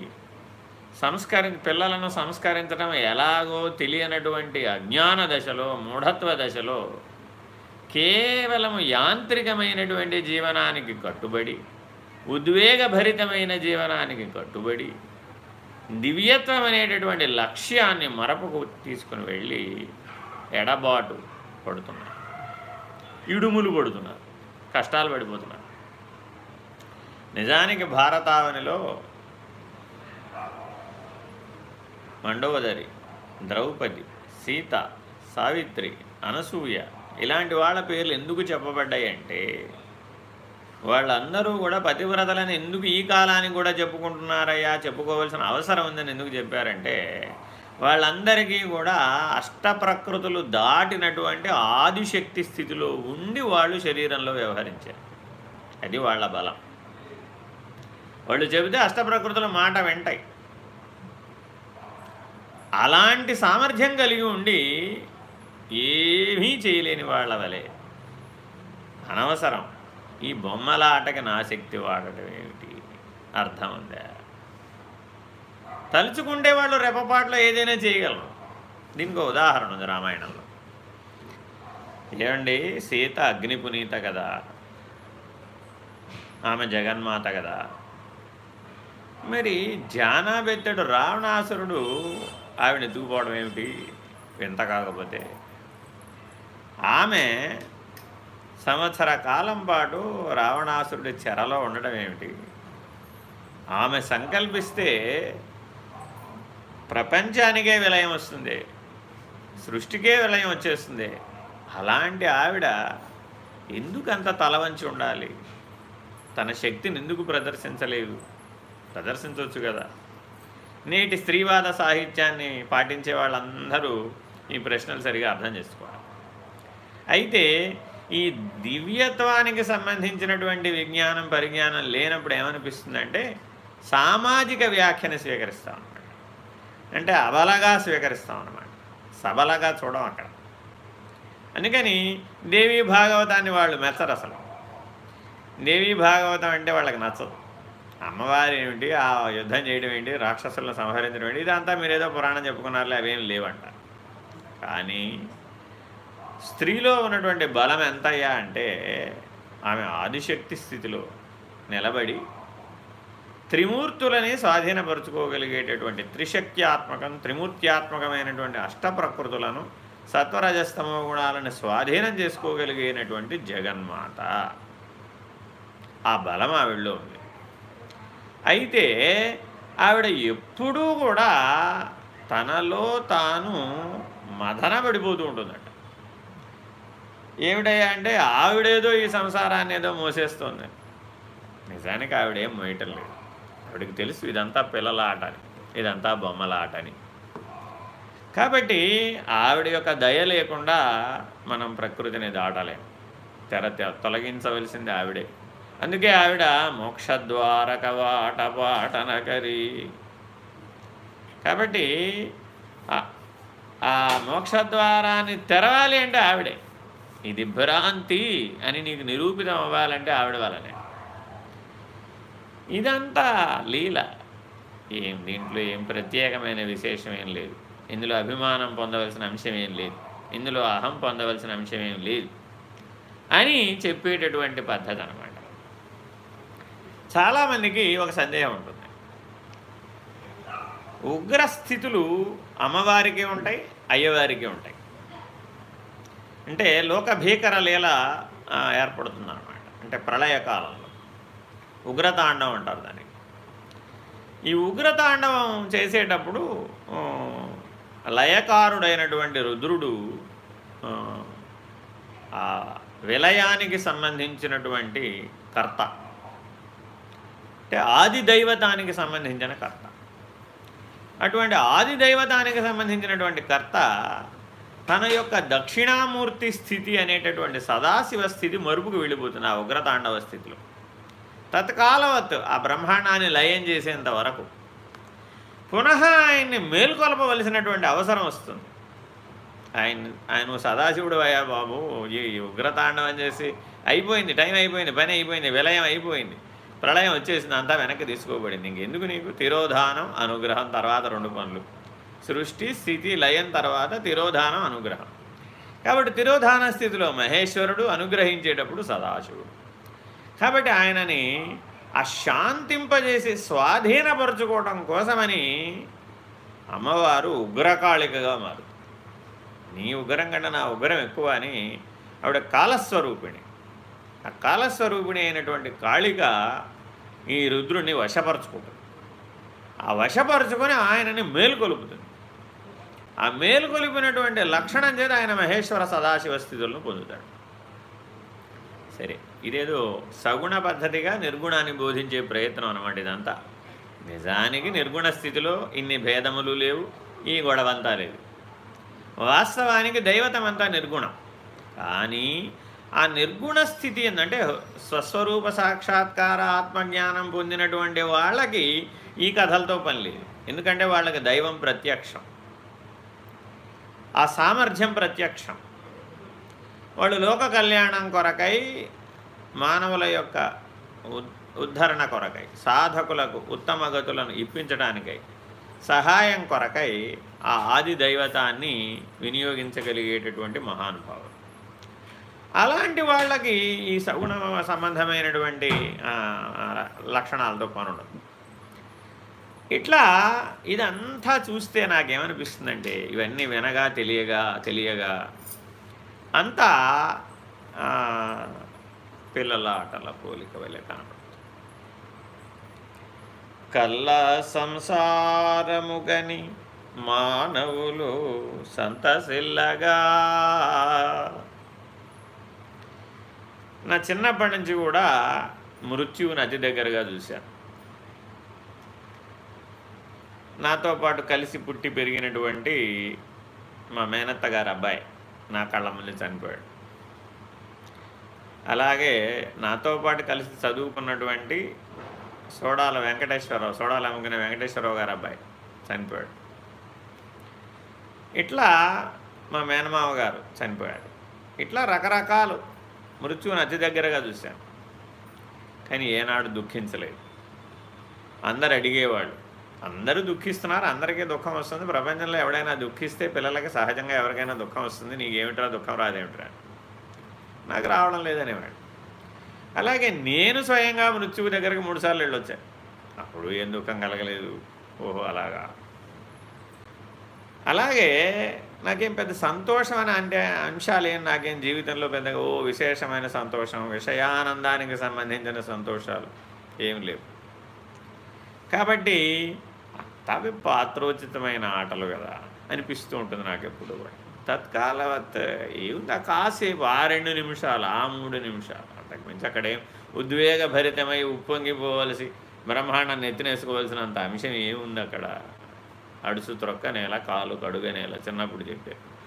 Speaker 1: సంస్కరి పిల్లలను సంస్కరించడం ఎలాగో తెలియనటువంటి అజ్ఞాన దశలో మూఢత్వ దశలో కేవలం యాంత్రికమైనటువంటి జీవనానికి కట్టుబడి ఉద్వేగభరితమైన జీవనానికి కట్టుబడి దివ్యత్వం అనేటటువంటి లక్ష్యాన్ని మరపుకు తీసుకుని వెళ్ళి ఎడబాటు పడుతున్నారు. ఇడుములు పడుతున్నారు కష్టాలు పడిపోతున్నారు. నిజానికి భారతావనిలో మండోదరి ద్రౌపది సీత సావిత్రి అనసూయ ఇలాంటి వాళ్ళ పేర్లు ఎందుకు చెప్పబడ్డాయంటే వాళ్ళందరూ కూడా పతివ్రతలను ఎందుకు ఈ కాలానికి కూడా చెప్పుకుంటున్నారయ్యా చెప్పుకోవాల్సిన అవసరం ఉందని ఎందుకు చెప్పారంటే వాళ్ళందరికీ కూడా అష్టప్రకృతులు దాటినటువంటి ఆదిశక్తి స్థితిలో ఉండి వాళ్ళు శరీరంలో వ్యవహరించారు. అది వాళ్ళ బలం. వాళ్ళు చెబితే అష్టప్రకృతుల మాట వెంటాయి. అలాంటి సామర్థ్యం కలిగి ఉండి ఏమీ చేయలేని వాళ్ళ వలె అనవసరం. ఈ బొమ్మలాటకి నా శక్తి వాడటం ఏమిటి? అర్థం ఉందా? తలుచుకుంటే వాళ్ళు రెపపాట్లో ఏదైనా చేయగలరు. దీనికి ఉదాహరణ ఉంది రామాయణంలో. ఏమండి? సీత అగ్నిపునీత కదా. ఆమె జగన్మాత కదా. మరి జానాబెత్తడు రావణాసురుడు ఆవిడ ఎత్తుకుపోవడం ఏమిటి? వింత కాకపోతే. ఆమె సంవత్సర కాలం పాటు రావణాసురుడి చెరలో ఉండడం ఏమిటి? ఆమె సంకల్పిస్తే ప్రపంచానికే విలయం వస్తుంది. సృష్టికే విలయం వచ్చేస్తుంది. అలాంటి ఆవిడ ఎందుకంత తలవంచి ఉండాలి? తన శక్తిని ఎందుకు ప్రదర్శించలేదు? ప్రదర్శించవచ్చు కదా. నేటి స్త్రీవాద సాహిత్యాన్ని పాటించే వాళ్ళందరూ ఈ ప్రశ్నలు సరిగా అర్థం చేసుకోవాలి. అయితే ఈ దివ్యత్వానికి సంబంధించినటువంటి విజ్ఞానం పరిజ్ఞానం లేనప్పుడు ఏమనిపిస్తుందంటే సామాజిక వ్యాఖ్యను స్వీకరిస్తాం అనమాట అంటే అబలగా స్వీకరిస్తాం అనమాట సబలగా చూడం అక్కడ. అందుకని దేవీ భాగవతాన్ని వాళ్ళు మెచ్చరు అసలు దేవీ భాగవతం అంటే వాళ్ళకి నచ్చదు. అమ్మవారి ఏమిటి ఆ యుద్ధం చేయడం ఏంటి? రాక్షసులను సంహరించడం ఏంటి? ఇదంతా మీరేదో పురాణం చెప్పుకున్నారులే అవేం లేవంట. కానీ స్త్రీలో ఉన్నటువంటి బలం ఎంతయ్యా అంటే ఆమె ఆదిశక్తి స్థితిలో నిలబడి త్రిమూర్తులని స్వాధీనపరుచుకోగలిగేటటువంటి త్రిశక్త్యాత్మకం త్రిమూర్త్యాత్మకమైనటువంటి అష్టప్రకృతులను సత్వరజస్తమ గుణాలను స్వాధీనం చేసుకోగలిగినటువంటి జగన్మాత. ఆ బలం ఆవిడలో ఉంది. అయితే ఆవిడ ఎప్పుడూ కూడా తనలో తాను మదన పడిపోతూ ఉంటుందట. ఏమిటయ్యా అంటే ఆవిడేదో ఈ సంసారాన్ని ఏదో మోసేస్తుంది. నిజానికి ఆవిడేం మోయటం లేదు. ఆవిడకి తెలుసు ఇదంతా పిల్లల ఆట అని ఇదంతా బొమ్మల ఆట అని కాబట్టి ఆవిడ యొక్క దయ లేకుండా మనం ప్రకృతిని దాటలేము తెర తొలగించవలసింది ఆవిడే. అందుకే ఆవిడ మోక్షద్వారక వాట పాటనకరి కాబట్టి ఆ మోక్షద్వారాన్ని తెరవాలి అంటే ఆవిడే. ఇది భ్రాంతి అని నీకు నిరూపితం అవ్వాలంటే ఆవిడ వల్లనే. ఇదంతా లీల. ఏం దీంట్లో ఏం ప్రత్యేకమైన విశేషం ఏం లేదు. ఇందులో అభిమానం పొందవలసిన అంశం ఏం లేదు. ఇందులో అహం పొందవలసిన అంశం ఏం లేదు. అని చెప్పేటటువంటి పద్ధతి అనమాట చాలామందికి ఒక సందేహం ఉంటుంది. ఉగ్రస్థితులు అమ్మవారికి ఉంటాయి అయ్యవారికి ఉంటాయి. అంటే లోక భీకర లీల ఏర్పడుతుంది అనమాట అంటే ప్రళయకాలంలో ఉగ్రతాండవం అంటారు దానికి ఈ ఉగ్రతాండవం చేసేటప్పుడు లయకారుడైనటువంటి రుద్రుడు ఆ విలయానికి సంబంధించినటువంటి కర్త. అంటే ఆది దైవతానికి సంబంధించిన కర్త. అటువంటి ఆది దైవతానికి సంబంధించినటువంటి కర్త తన యొక్క దక్షిణామూర్తి స్థితి అనేటటువంటి సదాశివ స్థితి మరుపుకు వెళ్ళిపోతుంది ఆ ఉగ్రతాండవ స్థితిలో. తత్కాలవత్ ఆ బ్రహ్మాండాన్ని లయం చేసేంత వరకు పునః ఆయన్ని మేల్కొల్పవలసినటువంటి అవసరం వస్తుంది. ఆయన ఆయన సదాశివుడు అయ్యా బాబు ఈ ఉగ్రతాండవం చేసి అయిపోయింది టైం అయిపోయింది పని అయిపోయింది విలయం అయిపోయింది. ప్రళయం వచ్చేసింది అంతా వెనక్కి తీసుకోబడింది. ఇంకెందుకు నీకు? తిరోధానం అనుగ్రహం తర్వాత రెండు పనులు. సృష్టి స్థితి లయం తర్వాత తిరోధానం అనుగ్రహం. కాబట్టి తిరోధాన స్థితిలో మహేశ్వరుడు అనుగ్రహించేటప్పుడు సదాశివుడు. కాబట్టి ఆయనని అశాంతింపజేసి స్వాధీనపరచుకోవటం కోసమని అమ్మవారు ఉగ్రకాళికగా మారు. నీ ఉగ్రం కంటే నా ఉగ్రం ఎక్కువ అని ఆవిడ కాలస్వరూపిణి. ఆ కాలస్వరూపిణి అయినటువంటి కాళిక ఈ రుద్రుణ్ణి వశపరచుకుంటుంది. ఆ వశపరుచుకొని ఆయనని మేలుకొలుపుతుంది. ఆ మేలుకొలిపినటువంటి లక్షణం చేత ఆయన మహేశ్వర సదాశివ స్థితులను పొందుతాడు. సరే ఇదేదో సగుణ పద్ధతిగా నిర్గుణాన్ని బోధించే ప్రయత్నం అనమాట ఇదంతా. నిజానికి నిర్గుణ స్థితిలో ఇన్ని భేదములు లేవు ఈ గొడవంతా లేదు. వాస్తవానికి దైవతమంతా నిర్గుణం. కానీ ఆ నిర్గుణ స్థితి ఏంటంటే స్వస్వరూప సాక్షాత్కార ఆత్మజ్ఞానం పొందినటువంటి వాళ్ళకి ఈ కథలతో పని లేదు. ఎందుకంటే వాళ్ళకి దైవం ప్రత్యక్షం. ఆ సామర్థ్యం ప్రత్యక్షం. వాళ్ళు లోక కళ్యాణం కొరకై మానవుల యొక్క ఉద్ధరణ కొరకై సాధకులకు ఉత్తమ గతులను ఇప్పించడానికై సహాయం కొరకై ఆ ఆది దైవతాన్ని వినియోగించగలిగేటటువంటి మహానుభావులు అలాంటి వాళ్ళకి ఈ సగుణ సంబంధమైనటువంటి లక్షణాలతో పనుండదు ఇట్లా ఇదంతా చూస్తే నాకేమనిపిస్తుందంటే ఇవన్నీ వినగా తెలియగా తెలియగా అంతా పిల్లల ఆటల పోలిక వెళ్ళే కనపడుతుంది. కళ్ళ సంసారముగని మానవులు సంతసిల్లగా నా చిన్నప్పటి నుంచి కూడా మృత్యువుని అతి దగ్గరగా చూశాను. నాతో పాటు కలిసి పుట్టి పెరిగినటువంటి మా మేనత్త గారు అబ్బాయి నా కళ్ళ ముందు చనిపోయాడు. అలాగే నాతో పాటు కలిసి చదువుకున్నటువంటి సోడాల వెంకటేశ్వరరావు సోడాల అమ్ముకునే వెంకటేశ్వరరావు గారు అబ్బాయి చనిపోయాడు. ఇట్లా మా మేనమామ గారు చనిపోయాడు. ఇట్లా రకరకాలు మృత్యువుని అతి దగ్గరగా చూశాను కానీ ఏనాడు దుఃఖించలేదు. అందరు అడిగేవాళ్ళు అందరూ దుఃఖిస్తున్నారు అందరికీ దుఃఖం వస్తుంది. ప్రపంచంలో ఎవడైనా దుఃఖిస్తే పిల్లలకి సహజంగా ఎవరికైనా దుఃఖం వస్తుంది. నీకేమిట్రా దుఃఖం రాదేమిట్రా? నాకు రావడం లేదనేవాడు. అలాగే నేను స్వయంగా మృత్యువు దగ్గరికి మూడుసార్లు వెళ్ళొచ్చాను అప్పుడు ఏం దుఃఖం కలగలేదు? ఓహో అలాగా. అలాగే నాకేం పెద్ద సంతోషం అని అంటే అంశాలు ఏం నాకేం జీవితంలో పెద్దగా ఓ విశేషమైన సంతోషం విషయానందానికి సంబంధించిన సంతోషాలు ఏం లేవు. కాబట్టి తవి పాత్రోచితమైన ఆటలు కదా అనిపిస్తూ ఉంటుంది నాకు ఎప్పుడు కూడా. తత్కాలవత్ ఏముంది? ఆ కాసేపు ఆ రెండు నిమిషాలు ఆ మూడు నిమిషాలు. అంతకుమించి అక్కడేం ఉద్వేగభరితమై ఉప్పొంగిపోవలసి బ్రహ్మాండాన్ని ఎత్తినేసుకోవాల్సినంత అంశం ఏముంది అక్కడ? అడుసు త్రొక్క నేల కాలు కడుగ నేల చిన్నప్పుడు చెప్పారు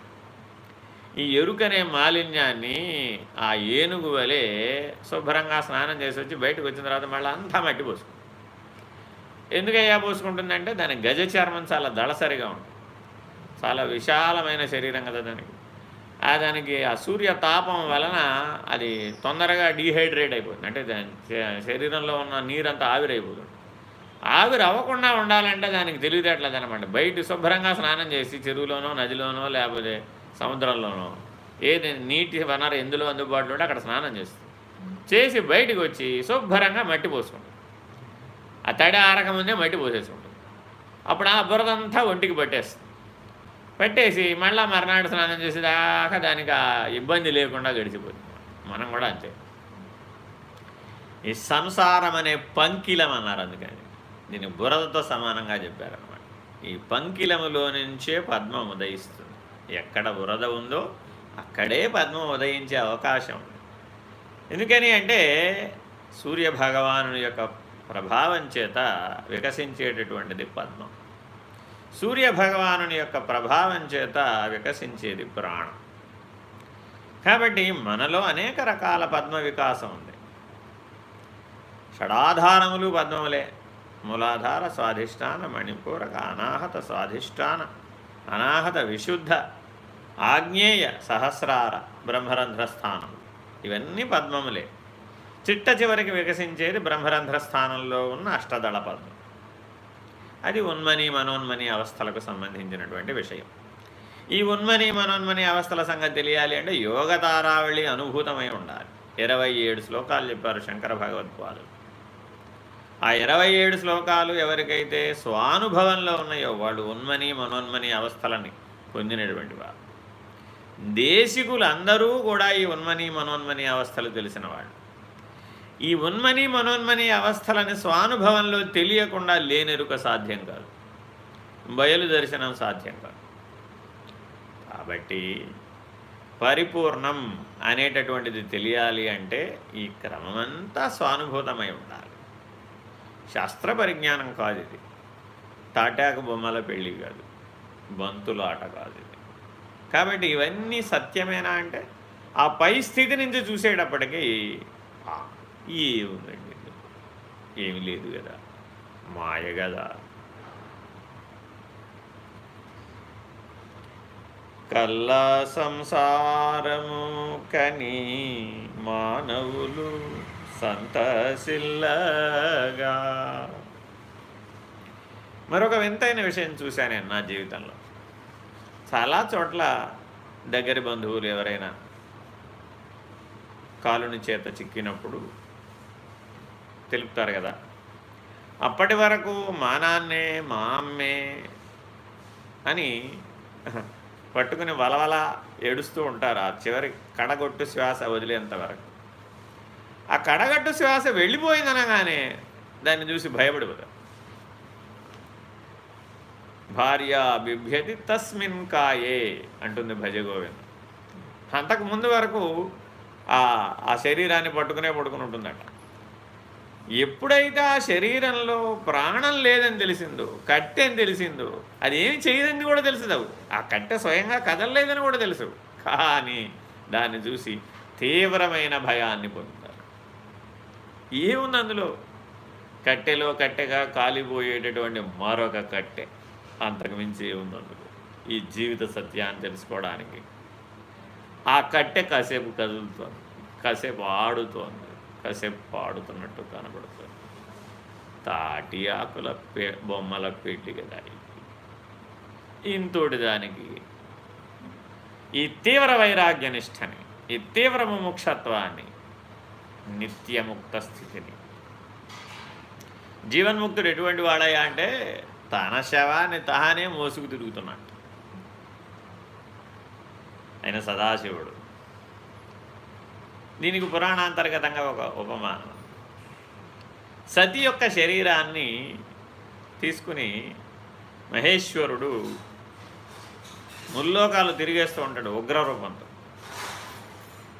Speaker 1: ఈ ఎరుకనే మాలిన్యాన్ని ఆ ఏనుగు వలె శుభ్రంగా స్నానం చేసి వచ్చి బయటకు వచ్చిన తర్వాత మళ్ళీ అంతా మట్టి పోసుకుంటుంది. ఎందుకయ్యా పోసుకుంటుందంటే దాని గజ చర్మం చాలా దళసరిగా ఉంటుంది. చాలా విశాలమైన శరీరం కదా దానికి. ఆ దానికి ఆ సూర్య తాపం వలన అది తొందరగా డీహైడ్రేట్ అయిపోతుంది. అంటే దాని శరీరంలో ఉన్న నీరంతా ఆవిరైపోతుంది. ఆవిరి అవ్వకుండా ఉండాలంటే దానికి తెలివితేటలేదు అనమాట బయట శుభ్రంగా స్నానం చేసి చెరువులోనో నదిలోనో లేకపోతే సముద్రంలోనో ఏది నీటి వనరు ఎందులో అందుబాటులో ఉంటే అక్కడ స్నానం చేస్తుంది. చేసి బయటకు వచ్చి శుభ్రంగా మట్టి పోసుకుంటుంది. ఆ తడి ఆరకముందే మట్టి పోసేసుకుంటుంది. అప్పుడు ఆ బురదంతా ఒంటికి పట్టేస్తుంది. పెట్టేసి మళ్ళీ మర్నాడు స్నానం చేసేదాకా దానికి ఆ ఇబ్బంది లేకుండా గడిచిపోతుంది మనం కూడా అంతే. ఈ సంసారం అనే పంకిలం అన్నారు అందుకని. దీన్ని బురదతో సమానంగా చెప్పారనమాట ఈ పంకిలములో నుంచే పద్మం ఉదయిస్తుంది. ఎక్కడ బురద ఉందో అక్కడే పద్మం ఉదయించే అవకాశం ఎందుకని అంటే సూర్య భగవాను యొక్క ప్రభావం చేత వికసించేటటువంటిది పద్మం. సూర్య భగవాను యొక్క ప్రభావం చేత వికసించేది ప్రాణం. కాబట్టి మనలో అనేక రకాల పద్మ వికాసం ఉంది. షడాధారములు పద్మములే. మూలాధార స్వాధిష్టాన మణిపూరక అనాహత స్వాధిష్టాన అనాహత విశుద్ధ ఆగ్నేయ సహస్రార బ్రహ్మరంధ్రస్థానం. ఇవన్నీ పద్మములే. చిట్ట చివరికి వికసించేది బ్రహ్మరంధ్ర స్థానంలో ఉన్న అష్టదళ పద్మం. అది ఉన్మని మనోన్మని అవస్థలకు సంబంధించినటువంటి విషయం. ఈ ఉన్మని మనోన్మని అవస్థల సంగతి తెలియాలి అంటే యోగ తారావళి అనుభూతమై ఉండాలి. ఇరవై ఏడు శ్లోకాలు చెప్పారు శంకర భగవత్పాదులు ఆ ఇరవై ఏడు శ్లోకాలు ఎవరికైతే స్వానుభవంలో ఉన్నాయో వాళ్ళు ఉన్మని మనోన్మని అవస్థలని పొందినటువంటి వారు. దేశికులందరూ కూడా ఈ ఉన్మని మనోన్మని అవస్థలు తెలిసిన వాళ్ళు. ఈ ఉన్మని మనోన్మని అవస్థలని స్వానుభవంలో తెలియకుండా లేనెరుక సాధ్యం కాదు. బయలు దర్శనం సాధ్యం కాదు. కాబట్టి పరిపూర్ణం అనేటటువంటిది తెలియాలి అంటే ఈ క్రమమంతా స్వానుభూతమై ఉండాలి. శాస్త్ర పరిజ్ఞానం కాదు ఇది తాటాకు బొమ్మల పెళ్ళి కాదు. బంతుల ఆట కాదు ఇది కాబట్టి ఇవన్నీ సత్యమేనా అంటే ఆ పై స్థితి నుంచి చూసేటప్పటికీ ఏముందండి ఏమి లేదు కదా. మాయ కదా. కల్లా సంసారము కని మానవులు సంతసిల్లగా మరొక వింతైన విషయం చూశాను నేను నా జీవితంలో. చాలా చోట్ల దగ్గరి బంధువులు ఎవరైనా కాలుని చేత చిక్కినప్పుడు తెలుపుతారు కదా. అప్పటి వరకు మా నాన్నే మా అమ్మే అని పట్టుకుని వలవల ఏడుస్తూ ఉంటారు. ఆ చివరి కడగొట్టు శ్వాస వదిలేంత వరకు. ఆ కడగట్టు శ్వాస వెళ్ళిపోయిందనగానే దాన్ని చూసి భయపడిపోతారు. భార్య బిభ్యతి తస్మిన్ కాయే అంటుంది భజగోవింద్. అంతకు ముందు వరకు ఆ శరీరాన్ని పట్టుకునే పడుకుని ఉంటుందట. ఎప్పుడైతే ఆ శరీరంలో ప్రాణం లేదని తెలిసిందో కట్టె అని తెలిసిందో అది ఏమి చేయదని కూడా తెలుసుదావు ఆ కట్టె స్వయంగా కదలలేదని కూడా తెలుసు. కానీ దాన్ని చూసి తీవ్రమైన భయాన్ని పొందుతారు ఏముంది అందులో? కట్టెలో కట్టెగా కాలిపోయేటటువంటి మరొక కట్టె. అంతకుమించి ఏముంది అందులో? ఈ జీవిత సత్యాన్ని తెలుసుకోవడానికి. ఆ కట్టె కాసేపు కదులుతోంది. కాసేపు ఆడుతోంది. కాసేపు పాడుతున్నట్టు కనబడుతుంది. తాటి ఆకుల పే బొమ్మల పెట్టిక దానికి. ఇంతోటి దానికి. ఈ తీవ్ర వైరాగ్యనిష్టని ఈ తీవ్ర ముముక్షత్వాన్ని నిత్యముక్త స్థితిని. జీవన్ముక్తుడు ఎటువంటి వాడయ్యా అంటే తన శవాన్ని తహానే మోసుకు తిరుగుతున్నాడు. ఆయన సదాశివుడు. దీనికి పురాణాంతర్గతంగా ఒక ఉపమానం. సతి యొక్క శరీరాన్ని తీసుకుని మహేశ్వరుడు ముల్లోకాలు తిరిగేస్తూ ఉంటాడు ఉగ్రరూపంతో.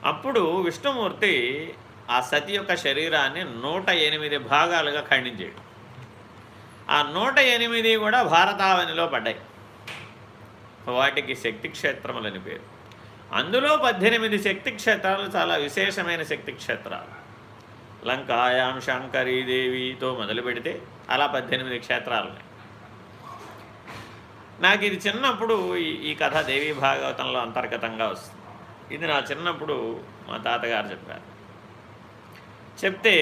Speaker 1: అప్పుడు విష్ణుమూర్తి ఆ సతి యొక్క శరీరాన్ని నూట ఎనిమిది భాగాలుగా ఖండించేయడం ఆ నూట ఎనిమిది కూడా భారతావనిలో పడ్డాయి. వాటికి శక్తి క్షేత్రములని పేరు. అందులో పద్దెనిమిది శక్తి క్షేత్రాలు చాలా విశేషమైన శక్తి క్షేత్రాలు. లంకాయాం శంకరీదేవితో మొదలు పెడితే అలా పద్దెనిమిది క్షేత్రాలు నాకు ఇది చిన్నప్పుడు ఈ కథ దేవీ భాగవతంలో అంతర్గతంగా వస్తుంది. ఇది నా చిన్నప్పుడు మా తాతగారు చెప్పారు. చెప్తే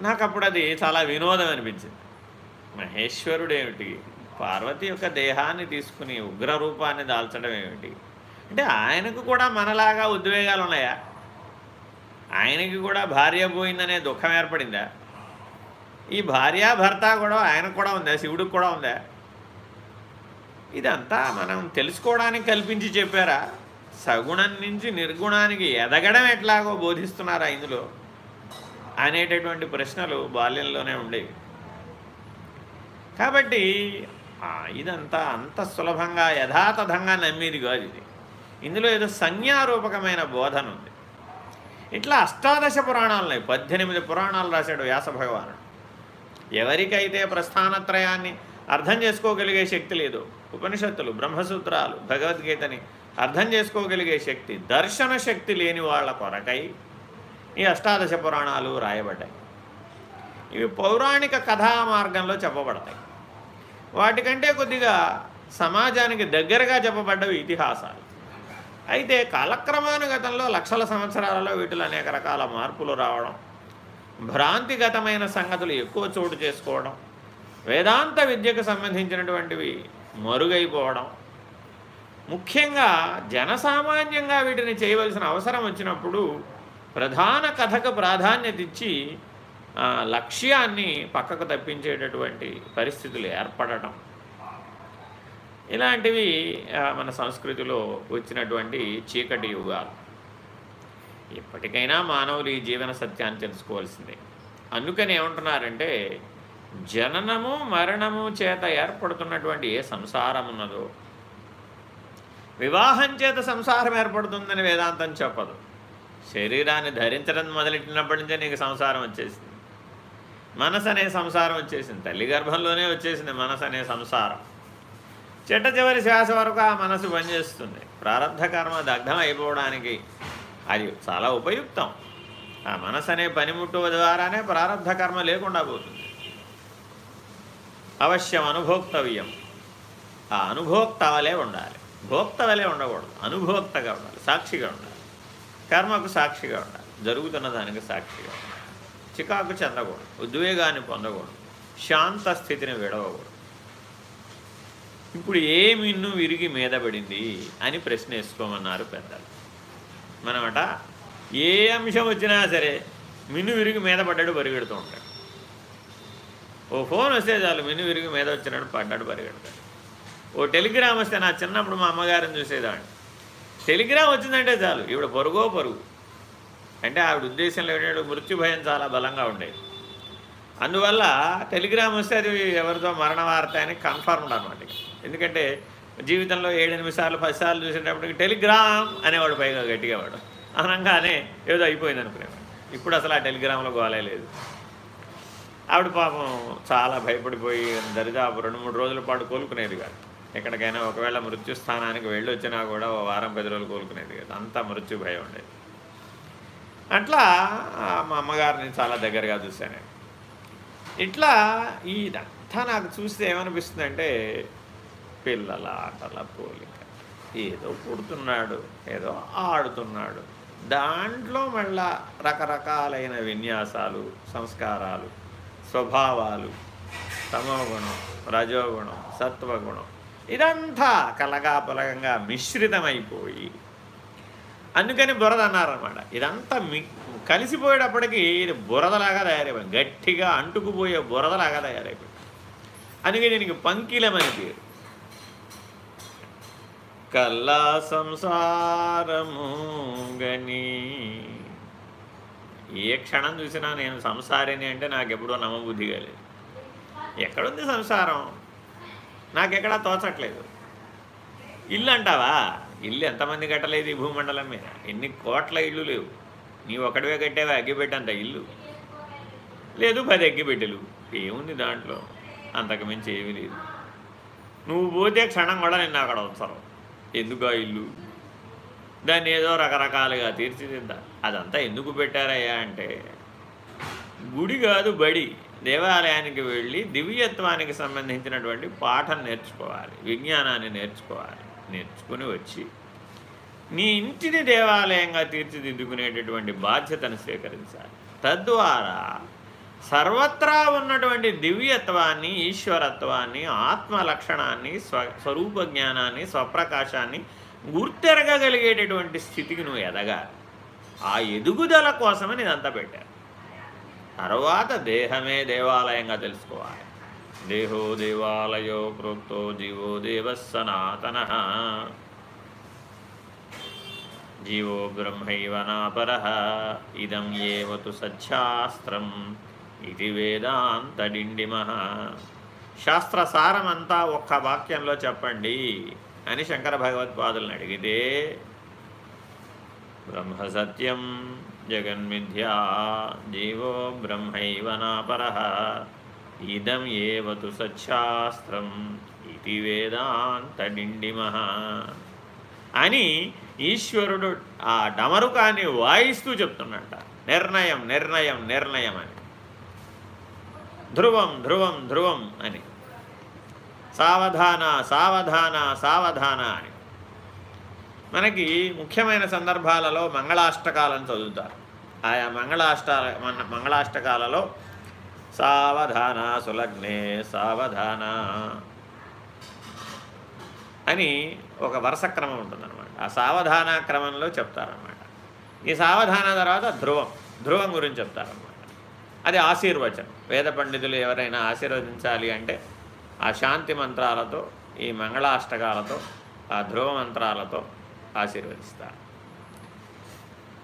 Speaker 1: నాకు అప్పుడు అది చాలా వినోదం అనిపించింది మహేశ్వరుడు ఏమిటి పార్వతి యొక్క దేహాన్ని తీసుకుని ఉగ్ర రూపాన్ని దాల్చడం ఏమిటి? అంటే ఆయనకు కూడా మనలాగా ఉద్వేగాలు ఉన్నాయా? ఆయనకి కూడా భార్య పోయిందనే దుఃఖం ఏర్పడిందా? ఈ భార్య భర్త కూడా ఆయనకు కూడా ఉందా? శివుడికి కూడా ఉందా? ఇదంతా మనం తెలుసుకోవడానికి కల్పించి చెప్పారా? సగుణం నుంచి నిర్గుణానికి ఎదగడం ఎట్లాగో బోధిస్తున్నారా ఇందులో? అనేటటువంటి ప్రశ్నలు బాల్యంలోనే ఉండేవి. కాబట్టి ఇదంతా అంత సులభంగా యథాతథంగా నమ్మేది కాదు ఇది. ఇందులో ఏదో సంజ్ఞారూపకమైన బోధన ఉంది. ఇట్లా అష్టాదశ పురాణాలని పద్దెనిమిది పురాణాలు రాశాడు వ్యాస భగవానుడు. ఎవరికైతే ప్రస్థానత్రయాన్ని అర్థం చేసుకోగలిగే శక్తి లేదు ఉపనిషత్తులు బ్రహ్మసూత్రాలు భగవద్గీతని అర్థం చేసుకోగలిగే శక్తి దర్శన శక్తి లేని వాళ్ళ కొరకై ఈ అష్టాదశ పురాణాలు రాయబడ్డాయి. ఇవి పౌరాణిక కథా మార్గంలో చెప్పబడతాయి. వాటికంటే కొద్దిగా సమాజానికి దగ్గరగా చెప్పబడ్డవి ఇతిహాసాలు. అయితే కాలక్రమానుగతంలో లక్షల సంవత్సరాలలో వీటిలో అనేక రకాల మార్పులు రావడం భ్రాంతిగతమైన సంగతులు ఎక్కువ చోటు చేసుకోవడం వేదాంత విద్యకు సంబంధించినటువంటివి మరుగైపోవడం ముఖ్యంగా జనసామాన్యంగా వీటిని చేయవలసిన అవసరం వచ్చినప్పుడు ప్రధాన కథకు ప్రాధాన్యత ఇచ్చి లక్ష్యాన్ని పక్కకు తప్పించేటటువంటి పరిస్థితులు ఏర్పడటం. ఇలాంటివి మన సంస్కృతిలో వచ్చినటువంటి చీకటి యుగాలు. ఎప్పటికైనా మానవులు ఈ జీవన సత్యాన్ని తెలుసుకోవాల్సిందే. అందుకని ఏమంటున్నారంటే జననము మరణము చేత ఏర్పడుతున్నటువంటి ఏ సంసారం ఉన్నదో వివాహం చేత సంసారం ఏర్పడుతుందని వేదాంతం చెప్పదు. శరీరాన్ని ధరించడం మొదలెట్టినప్పటి నుంచే నీకు సంసారం వచ్చేసింది. మనసు అనే సంసారం వచ్చేసింది. తల్లి గర్భంలోనే వచ్చేసింది మనసు అనే సంసారం. చెట్ట చివరి శ్వాస వరకు ఆ మనసు పనిచేస్తుంది. ప్రారంభ కర్మ దగ్ధం అయిపోవడానికి అది చాలా ఉపయుక్తం. ఆ మనసు అనే పనిముట్టు ద్వారానే ప్రారంభ కర్మ లేకుండా పోతుంది. అవశ్యం అనుభోక్తవ్యం. ఆ అనుభోక్త వలే ఉండాలి. భోక్త వలే ఉండకూడదు. అనుభోక్తగా ఉండాలి. సాక్షిగా ఉండాలి. కర్మకు సాక్షిగా ఉండాలి. జరుగుతున్న దానికి సాక్షిగా ఉండాలి. చికాకు చెందకూడదు. ఉద్వేగాన్ని పొందకూడదు. శాంత స్థితిని విడవకూడదు. ఇప్పుడు ఏ మిన్ను విరిగి మీద పడింది అని ప్రశ్న వేసుకోమన్నారు పెద్దలు. మనమట ఏ అంశం వచ్చినా సరే మిన్ను విరిగి మీద పడ్డాడు పరిగెడుతూ ఉంటాడు. ఓ ఫోన్ వస్తే చాలు మిన్ను విరిగి మీద వచ్చినాడు పడ్డాడు పరిగెడతాడు. ఓ టెలిగ్రామ్ వస్తే నా చిన్నప్పుడు మా అమ్మగారిని చూసేదాన్ని. టెలిగ్రామ్ వచ్చిందంటే చాలు. ఈవిడ పొరుగో పొరుగు. అంటే ఆవిడ ఉద్దేశంలో ఏంటంటే మృత్యు భయం చాలా బలంగా ఉండేది. అందువల్ల టెలిగ్రామ్ వస్తే అది ఎవరితో మరణ వార్త అని కన్ఫర్మ్డ్ అనమాట ఎందుకంటే జీవితంలో ఏడెనిమిది సార్లు పది సార్లు చూసేటప్పటికి టెలిగ్రామ్ అనేవాడు పైగా గట్టిగా వాడు అనగానే ఏదో అయిపోయింది అనుకునేవాడు. ఇప్పుడు అసలు ఆ టెలిగ్రామ్లో గోలే లేదు. ఆవిడ పాపం చాలా భయపడిపోయి దరిదాపు రెండు మూడు రోజుల పాటు కోలుకునేది కాదు. ఎక్కడికైనా ఒకవేళ మృత్యు స్థానానికి వెళ్ళొచ్చినా కూడా ఓ వారం పది రోజులు కోలుకునేది కదా. అంత మృత్యు భయం ఉండేది. అట్లా మా అమ్మగారిని చాలా దగ్గరగా చూశాను ఇట్లా ఇదంతా నాకు చూస్తే ఏమనిపిస్తుంది అంటే పిల్లల ఆటల పోలిక. ఏదో పుడుతున్నాడు ఏదో ఆడుతున్నాడు. దాంట్లో మళ్ళా రకరకాలైన విన్యాసాలు సంస్కారాలు స్వభావాలు తమోగుణం రజోగుణం సత్వగుణం ఇదంతా కలగాపలగంగా మిశ్రితమైపోయి అందుకని బురద అన్నారనమాట ఇదంతా మి కలిసిపోయేటప్పటికీ ఇది బురదలాగా తయారైపోయింది. గట్టిగా అంటుకుపోయే బురదలాగా తయారైపోయింది. అందుకే దీనికి పంకిలమని పేరు. కల్లా సంసారము గని. ఏ క్షణం చూసినా నేను సంసారిని అంటే నాకు ఎప్పుడో నమ్మబుద్ధి కాలేదు. ఎక్కడుంది సంసారం? నాకెక్కడా తోచట్లేదు. ఇల్లు అంటావా? ఇల్లు ఎంతమంది కట్టలేదు ఈ భూమండలం మీద? ఎన్ని కోట్ల ఇల్లు లేవు. నీవు ఒకటివే కట్టేవా అగ్గిపెట్టంత ఇల్లు? లేదు పది అగ్గిపెట్టెలు ఏముంది దాంట్లో? అంతకుమించి ఏమీ లేదు. నువ్వు పోతే క్షణం కూడా నిన్న అక్కడ అవసరం ఎందుకు ఆ ఇల్లు? దాన్ని ఏదో రకరకాలుగా తీర్చిదిద్దా. అదంతా ఎందుకు పెట్టారయ్యా అంటే గుడి కాదు బడి. దేవాలయానికి వెళ్ళి దివ్యత్వానికి సంబంధించినటువంటి పాఠం నేర్చుకోవాలి విజ్ఞానాన్ని నేర్చుకోవాలి నేర్చుకుని వచ్చి నీ ఇంటిని దేవాలయంగా తీర్చిదిద్దుకునేటటువంటి బాధ్యతను స్వీకరించాలి. తద్వారా సర్వత్రా ఉన్నటువంటి దివ్యత్వాన్ని ఈశ్వరత్వాన్ని ఆత్మ లక్షణాన్ని స్వ స్వరూప జ్ఞానాన్ని స్వప్రకాశాన్ని గుర్తెరగగలిగేటటువంటి స్థితికి నువ్వు ఎదగాలి. ఆ ఎదుగుదల కోసమని ఇదంతా పెట్టారు తర్వాత దేహమే దేవాలయంగా తెలుసుకోవాలి. దేహో దేవాలయో ప్రోక్తో జీవో దేవ సనాతన జీవో బ్రహ్మైవనాపర ఇదం ఏవతు సత్యాస్త్రం ఇది వేదాంతడిండిమ శాస్త్రసారమంతా ఒక్క వాక్యంలో చెప్పండి అని శంకర భగవత్పాదులను అడిగితే బ్రహ్మసత్యం జగన్మిథ్యా జీవో బ్రహ్మైవ నాపర ఇదం ఏవతు సచ్చాస్త్రం ఇది వేదాంతడిండిమ అని ఈశ్వరుడు ఆ డమరుకాన్ని వాయిస్తూ చెప్తున్నట నిర్ణయం నిర్ణయం నిర్ణయం అని. ధ్రువం ధ్రువం ధ్రువం అని. సావధాన సావధాన సావధాన అని. మనకి ముఖ్యమైన సందర్భాలలో మంగళాష్టకాలను చదువుతారు. ఆయా మంగళాష్ట మంగళాష్టకాలలో సావధాన సులగ్నే సావధాన అని ఒక వరుస క్రమం ఉంటుందన్నమాట. ఆ సావధాన క్రమంలో చెప్తారన్నమాట. ఈ సావధాన తర్వాత ధ్రువం ధ్రువం గురించి చెప్తారన్నమాట. అది ఆశీర్వచనం. వేద పండితులు ఎవరైనా ఆశీర్వదించాలి అంటే ఆ శాంతి మంత్రాలతో ఈ మంగళాష్టకాలతో ఆ ధ్రువ మంత్రాలతో ఆశీర్వదిస్తారు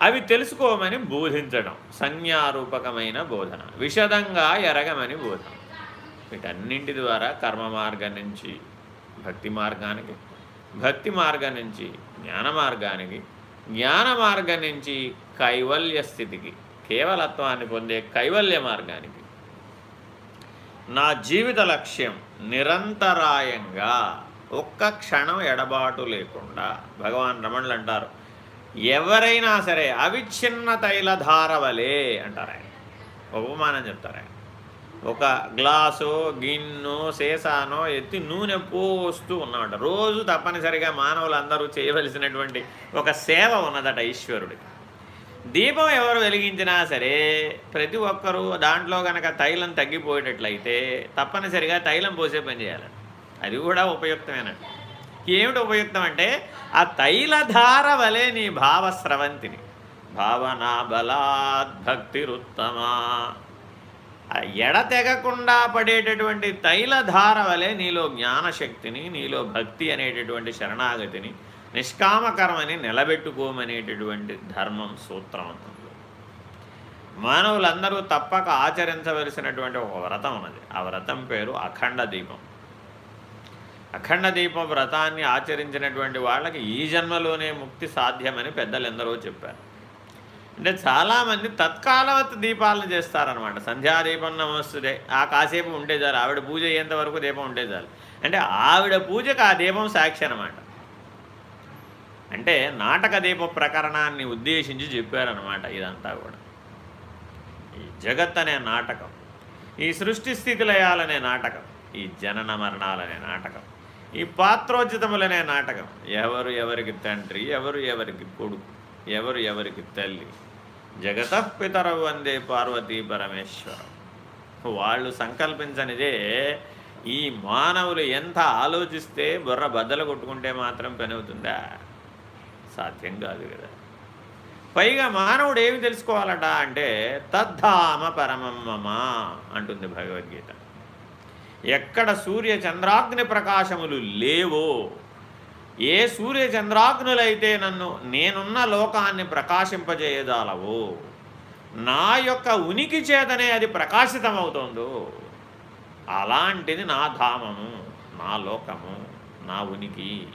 Speaker 1: అవి తెలుసుకోమని బోధించడం సంజ్ఞారూపకమైన బోధన విషదంగా ఎరగమని బోధన. వీటన్నింటి ద్వారా కర్మ మార్గం నుంచి భక్తి మార్గానికి భక్తి మార్గం నుంచి జ్ఞాన మార్గానికి జ్ఞాన మార్గం నుంచి కైవల్య స్థితికి కేవలత్వాన్ని పొందే కైవల్య మార్గానికి. నా జీవిత లక్ష్యం నిరంతరాయంగా ఒక్క క్షణం ఎడబాటు లేకుండా భగవాన్ రమణులు అంటారు ఎవరైనా సరే అవిచ్ఛిన్న తైలధార వలే అంటారు ఆయన. ఉపమానం చెప్తారు ఆయన. ఒక గ్లాసు గిన్నె సీసానో ఎత్తి నూనె పోస్తూ ఉన్నాడు. రోజు తప్పనిసరిగా మానవులందరూ చేయవలసినటువంటి ఒక సేవ ఉన్నదట ఈశ్వరుడికి. దీపం ఎవరు వెలిగించినా సరే ప్రతి ఒక్కరూ దాంట్లో కనుక తైలం తగ్గిపోయేటట్లయితే తప్పనిసరిగా తైలం పోసే పని చేయాలి అది కూడా ఉపయుక్తమేనండి. ఏమిటి ఉపయుక్తం అంటే ఆ తైలధార వలె నీ భావస్రవంతిని భావనా బలాద్భక్తిరుత్తమా ఎడతెగకుండా పడేటటువంటి తైలధార వలె నీలో జ్ఞానశక్తిని నీలో భక్తి అనేటటువంటి శరణాగతిని నిష్కామకరమని నిలబెట్టుకోమనేటటువంటి ధర్మం సూత్రం అందులో మానవులందరూ తప్పక ఆచరించవలసినటువంటి ఒక వ్రతం ఉన్నది ఆ వ్రతం పేరు అఖండ దీపం. అఖండ దీప వ్రతాన్ని ఆచరించినటువంటి వాళ్ళకి ఈ జన్మలోనే ముక్తి సాధ్యమని పెద్దలు ఎందరో చెప్పారు. అంటే చాలామంది తత్కాలవత్ దీపాలను చేస్తారనమాట సంధ్యాదీపం నమస్తుదే ఆ కాసేపు ఉంటే చాలు ఆవిడ పూజ అయ్యేంత వరకు దీపం ఉంటే చాలు. అంటే ఆవిడ పూజకు ఆ దీపం సాక్షి అనమాట అంటే నాటక దీప ప్రకరణాన్ని ఉద్దేశించి చెప్పారనమాట ఇదంతా కూడా. ఈ జగత్ అనే నాటకం ఈ సృష్టి స్థితిలయాలనే నాటకం ఈ జనన మరణాలనే నాటకం. ఈ పాత్రోచితములనే నాటకం. ఎవరు ఎవరికి తండ్రి ఎవరు ఎవరికి కొడుకు ఎవరు ఎవరికి తల్లి జగత పితరవు వందే పార్వతీ పరమేశ్వరం. వాళ్ళు సంకల్పించనిదే ఈ మానవులు ఎంత ఆలోచిస్తే బుర్ర బద్దలు కొట్టుకుంటే మాత్రం పని అవుతుందా సాధ్యం కాదు కదా. పైగా మానవుడు ఏమి తెలుసుకోవాలట అంటే తద్ధామ పరమమ్మ అంటుంది భగవద్గీత. ఎక్కడ సూర్య చంద్రాగ్ని ప్రకాశములు లేవో ఏ సూర్య చంద్రాగ్నులైతే నన్ను నేనున్న లోకాన్ని ప్రకాశింపజేయజాలవో నా యొక్క ఉనికి చేతనే అది ప్రకాశితమవుతుందో అలాంటిది నా ధామము నా లోకము నా ఉనికి.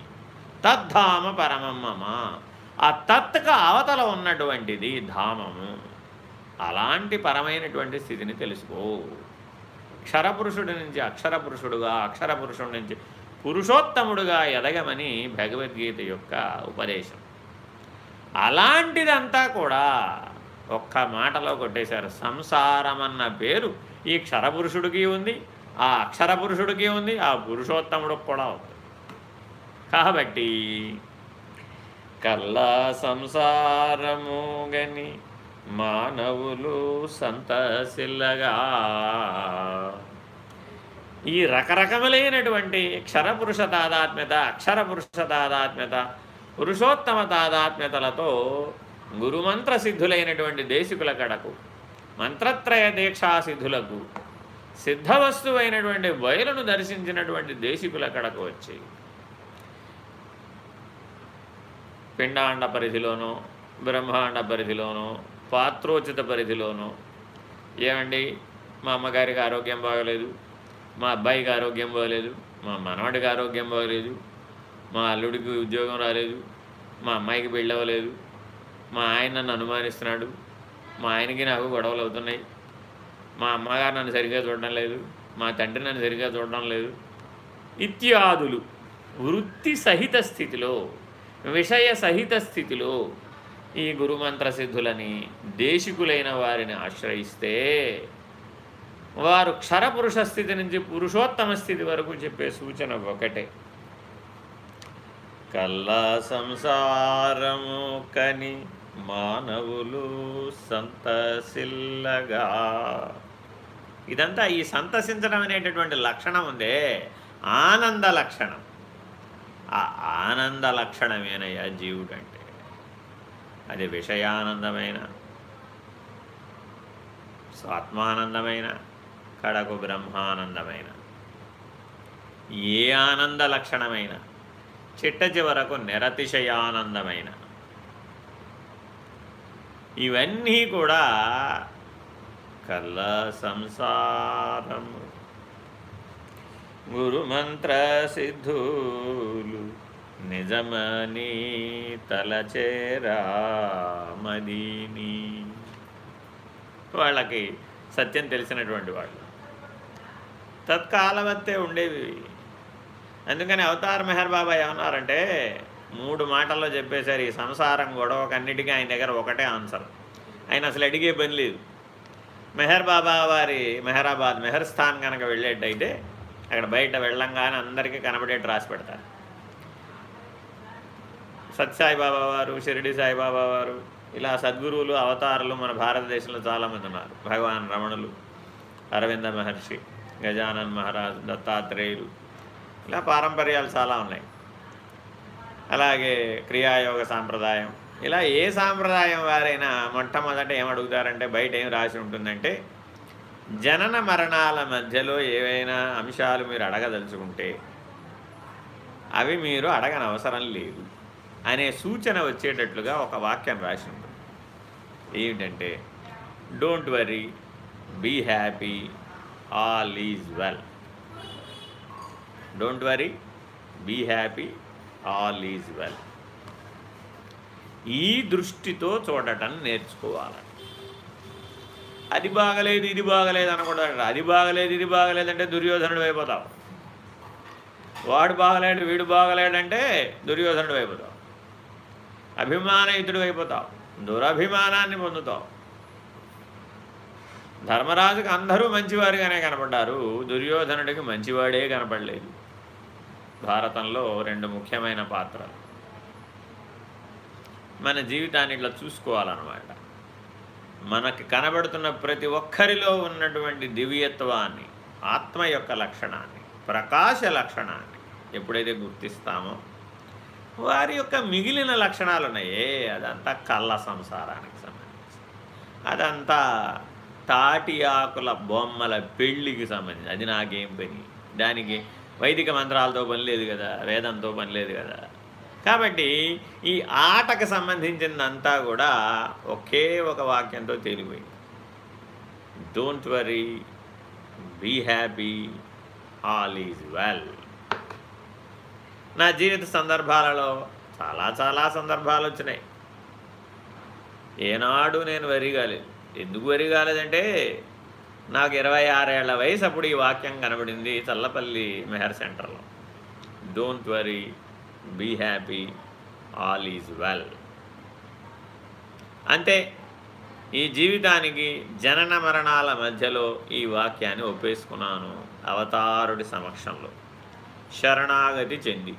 Speaker 1: తద్ధామ పరమమ్మ ఆ తత్క అవతల ఉన్నటువంటిది ధామము. అలాంటి పరమైనటువంటి స్థితిని తెలుసుకో. క్షరపురుషుడి నుంచి అక్షర పురుషుడుగా అక్షర పురుషుడి నుంచి పురుషోత్తముడుగా ఎదగమని భగవద్గీత యొక్క ఉపదేశం. అలాంటిదంతా కూడా ఒక్క మాటలో కొట్టేశారు. సంసారం అన్న పేరు ఈ క్షరపురుషుడికి ఉంది ఆ అక్షర పురుషుడికి ఉంది ఆ పురుషోత్తముడికి కూడా ఉంది. కాబట్టి కల్లా సంసారము గని మానవులు సంతసిల్లగా. ఈ రకరకములైనటువంటి క్షరపురుష తాదాత్మ్యత అక్షర పురుష తాదాత్మ్యత పురుషోత్తమ తాదాత్మ్యతలతో గురుమంత్ర సిద్ధులైనటువంటి దేశికుల కడకు మంత్రత్రయ దీక్షా సిద్ధులకు సిద్ధవస్తువైనటువంటి బయలును దర్శించినటువంటి దేశికుల కడకు వచ్చి పిండాండ పరిధిలోనో బ్రహ్మాండ పరిధిలోనో పాత్రోచిత పరిధిలోనో. ఏమండి? మా అమ్మగారికి ఆరోగ్యం బాగలేదు. మా అబ్బాయికి ఆరోగ్యం బాగలేదు. మా మనవాడికి ఆరోగ్యం బాగలేదు. మా అల్లుడికి ఉద్యోగం రాలేదు. మా అమ్మాయికి పెళ్ళి అవ్వలేదు. మా ఆయన నన్ను అనుమానిస్తున్నాడు. మా ఆయనకి నాకు గొడవలు అవుతున్నాయి. మా అమ్మగారు నన్ను సరిగ్గా చూడడం లేదు. మా తండ్రి నన్ను సరిగ్గా చూడడం లేదు. ఇత్యాదులు వృత్తి సహిత స్థితిలో విషయ సహిత స్థితిలో ఈ గురుమంత్ర సిద్ధులని దేశికులైన వారిని ఆశ్రయిస్తే వారు క్షరపురుష స్థితి నుంచి పురుషోత్తమ స్థితి వరకు చెప్పే సూచన ఒకటే. కల్లా సంసారము కని మానవులు సంతసిల్లగా. ఇదంతా ఈ సంతసించడం అనేటటువంటి లక్షణం ఉందే. ఆనంద లక్షణం. ఆ ఆనంద లక్షణమేనయ్యా జీవుడు అంటే అది విషయానందమైన స్వాత్మానందమైన కడకు బ్రహ్మానందమైన. ఏ ఆనంద లక్షణమైన చిట్ట చివరకు నిరతిశయానందమైన. ఇవన్నీ కూడా కల్ల సంసారము. గురుమంత్ర సిద్ధులు నిజమని తలచేరామదీని వాళ్ళకి సత్యం తెలిసినటువంటి వాళ్ళు. తత్కాలమత్తే ఉండేవి. అందుకని అవతార్ మెహర్ బాబా ఏమన్నారంటే మూడు మాటల్లో చెప్పేశారు ఈ సంసారం గొడవకన్నిటికీ ఆయన దగ్గర ఒకటే ఆన్సర్. ఆయన అసలు అడిగే పని లేదు. మెహర్ బాబా వారి మెహరాబాద్ మెహర్ స్థాన్ కనుక వెళ్ళేటైతే అక్కడ బయట వెళ్ళంగానే అందరికీ కనబడేట్టు రాసి పెడతారు. సత్సాయిబాబా వారు షిరిడి సాయిబాబా వారు ఇలా సద్గురువులు అవతారులు మన భారతదేశంలో చాలామంది ఉన్నారు. భగవాన్ రమణులు అరవింద మహర్షి గజానన్ మహారాజ్ దత్తాత్రేయులు ఇలా పారంపర్యాలు చాలా ఉన్నాయి. అలాగే క్రియాయోగ సాంప్రదాయం. ఇలా ఏ సాంప్రదాయం వారైనా మొట్టమొదట ఏమడుగుతారంటే బయట ఏం రాసి ఉంటుందంటే జనన మరణాల మధ్యలో ఏవైనా అంశాలు మీరు అడగదలుచుకుంటే అవి మీరు అడగనవసరం లేదు. అనే సూచన వచ్చేటట్లుగా ఒక వాక్యం రాసి ఉంటుంది ఏమిటంటే don't worry be happy all is well don't worry be happy all is well ఈ దృష్టితో చూడటం నేర్చుకోవాలి. అది బాగలేదు ఇది బాగలేదు అనకూడదు అది బాగలేదు ఇది బాగలేదంటే దుర్యోధనుడు అయిపోతావు. వాడు బాగలేడు వీడు బాగలేడంటే దుర్యోధనుడు అయిపోతావు. అభిమానయుతుడు అయిపోతావు. దురభిమానాన్ని పొందుతావు. ధర్మరాజుకు అందరూ మంచివారుగానే కనపడ్డారు. దుర్యోధనుడికి మంచివాడే కనపడలేదు. భారతంలో రెండు ముఖ్యమైన పాత్రలు. మన జీవితాన్ని ఇట్లా చూసుకోవాలన్నమాట. మనకి కనబడుతున్న ప్రతి ఒక్కరిలో ఉన్నటువంటి దివ్యత్వాన్ని ఆత్మ యొక్క లక్షణాన్ని ప్రకాశ లక్షణాన్ని ఎప్పుడైతే గుర్తిస్తామో వారి యొక్క మిగిలిన లక్షణాలు ఉన్నాయే అదంతా కళ్ళ సంసారానికి సంబంధించి అదంతా తాటి ఆకుల బొమ్మల పెళ్ళికి సంబంధించి అది నాకేం పని? దానికి వైదిక మంత్రాలతో పని లేదు కదా వేదంతో పని లేదు కదా. కాబట్టి ఈ ఆటకు సంబంధించిందంతా కూడా ఒకే ఒక వాక్యంతో తేలిపోయింది. Don't worry be happy all is well నా జీవిత సందర్భాలలో చాలా చాలా సందర్భాలు వచ్చినాయి. ఏనాడు నేను వరి ఎందుకు వరిగాలేదంటే నాకు ఇరవై ఆరేళ్ళ వయసు అప్పుడు ఈ వాక్యం కనబడింది చల్లపల్లి మెహర్ సెంటర్లో. Don't worry be happy all is well అంతే ఈ జీవితానికి జనన మరణాల మధ్యలో ఈ వాక్యాన్ని ఒప్పేసుకున్నాను అవతారుడి సమక్షంలో. శరణాగతి చెంది.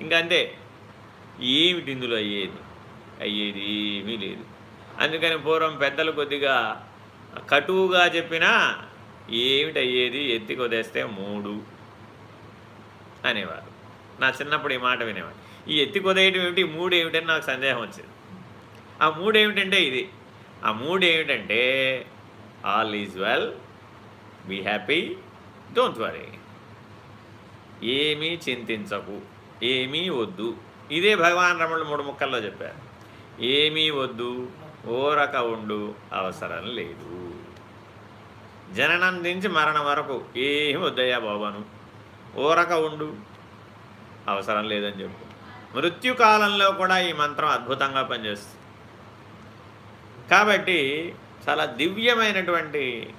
Speaker 1: ఇంకంతే ఏమిటి ఇందులో అయ్యేది? అయ్యేది ఏమీ లేదు. అందుకని పూర్వం పెద్దలు కొద్దిగా కటువుగా చెప్పినా ఏమిటి అయ్యేది? ఎత్తి కొదేస్తే మూడు అనేవారు. నా చిన్నప్పుడు ఈ మాట వినేవాడు ఈ ఎత్తి కొదేయటం ఏమిటి? మూడు ఏమిటని నాకు సందేహం వచ్చింది. ఆ మూడు ఏమిటంటే ఇది. ఆ మూడు ఏమిటంటే all is well be happy don't worry. ఏమీ చింతించకు ఏమీ వద్దు. ఇదే భగవాన్ రమణులు మూడు ముక్కల్లో చెప్పారు. ఏమీ వద్దు ఓరక ఉండు అవసరం లేదు. జననం నుంచి మరణం వరకు ఏమి వద్దయ్యా బాబాను. ఓరక ఉండు అవసరం లేదని చెప్పు. మృత్యుకాలంలో కూడా ఈ మంత్రం అద్భుతంగా పనిచేస్తుంది. కాబట్టి చాలా దివ్యమైనటువంటి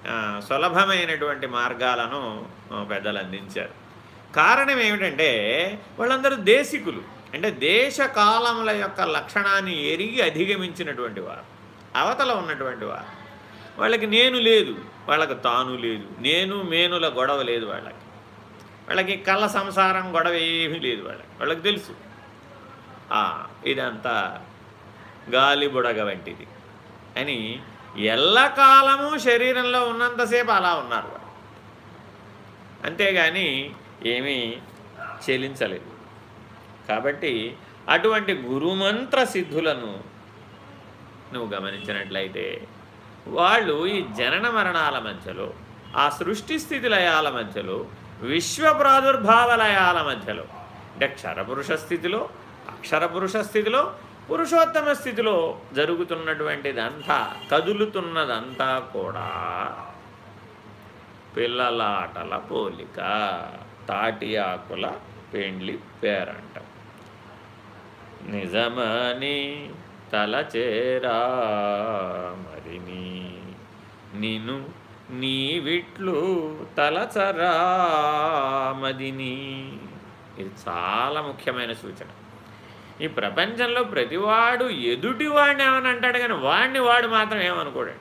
Speaker 1: సులభమైనటువంటి మార్గాలను పెద్దలు అందించారు కారణం ఏమిటంటే వాళ్ళందరూ దేశికులు. అంటే దేశ కాలముల యొక్క లక్షణాన్ని ఎరిగి అధిగమించినటువంటి వారు. అవతల ఉన్నటువంటి వారు. వాళ్ళకి నేను లేదు వాళ్ళకి తాను లేదు నేను మేనుల గొడవ లేదు వాళ్ళకి. వాళ్ళకి కళ్ళ సంసారం గొడవ ఏమీ లేదు వాళ్ళకి. వాళ్ళకి తెలుసు. ఇదంతా గాలి బుడగ వంటిది అని ఎల్లకాలము శరీరంలో ఉన్నంతసేపు అలా ఉన్నారు వాళ్ళు. అంతేగాని ఏమీ చెలించలేదు కాబట్టి అటువంటి గురుమంత్ర సిద్ధులను నువ్వు గమనించినట్లయితే వాళ్ళు ఈ జనన మరణాల మధ్యలో ఆ సృష్టి స్థితి లయాల మధ్యలో విశ్వ ప్రాదుర్భావ లయాల మధ్యలో అంటే క్షరపురుష స్థితిలో అక్షర పురుష స్థితిలో పురుషోత్తమ స్థితిలో జరుగుతున్నటువంటిదంతా కదులుతున్నదంతా కూడా పిల్లలాటల పోలిక. తాటి ఆకుల పెండ్లి పేరంట. నిజమని తలచేరా మరిని. నీ విట్లు తలచరా మదిని. ఇది చాలా ముఖ్యమైన సూచన. ఈ ప్రపంచంలో ప్రతివాడు ఎదుటి వాడిని ఏమని అంటాడు కానీ వాడిని వాడు మాత్రం ఏమనుకోడండి.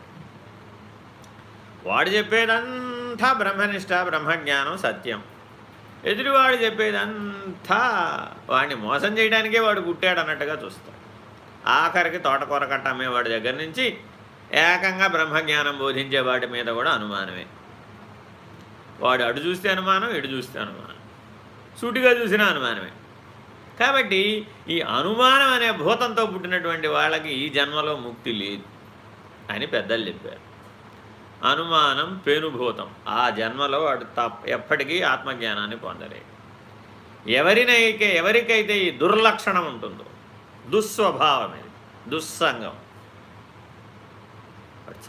Speaker 1: వాడు చెప్పేదంతా బ్రహ్మనిష్ట బ్రహ్మజ్ఞానం సత్యం. ఎదురువాడు చెప్పేదంతా వాడిని మోసం చేయడానికే వాడు పుట్టాడు అన్నట్టుగా చూస్తాడు ఆఖరికి తోటకూర కట్ట అమ్మేవాడి దగ్గర నుంచి ఏకంగా బ్రహ్మజ్ఞానం బోధించే వాటి మీద కూడా అనుమానమే. వాడు అడు చూస్తే అనుమానం ఇటు చూస్తే అనుమానం. సూటిగా చూసిన అనుమానమే. కాబట్టి ఈ అనుమానం అనే భూతంతో పుట్టినటువంటి వాళ్ళకి ఈ జన్మలో ముక్తి లేదు అని పెద్దలు చెప్పారు. అనుమానం పేనుభూతం. ఆ జన్మలో వాడు తప్ప ఎప్పటికీ ఆత్మజ్ఞానాన్ని పొందలేదు. ఎవరినైతే ఎవరికైతే ఈ దుర్లక్షణం ఉంటుందో దుస్వభావం ఇది దుస్సంగం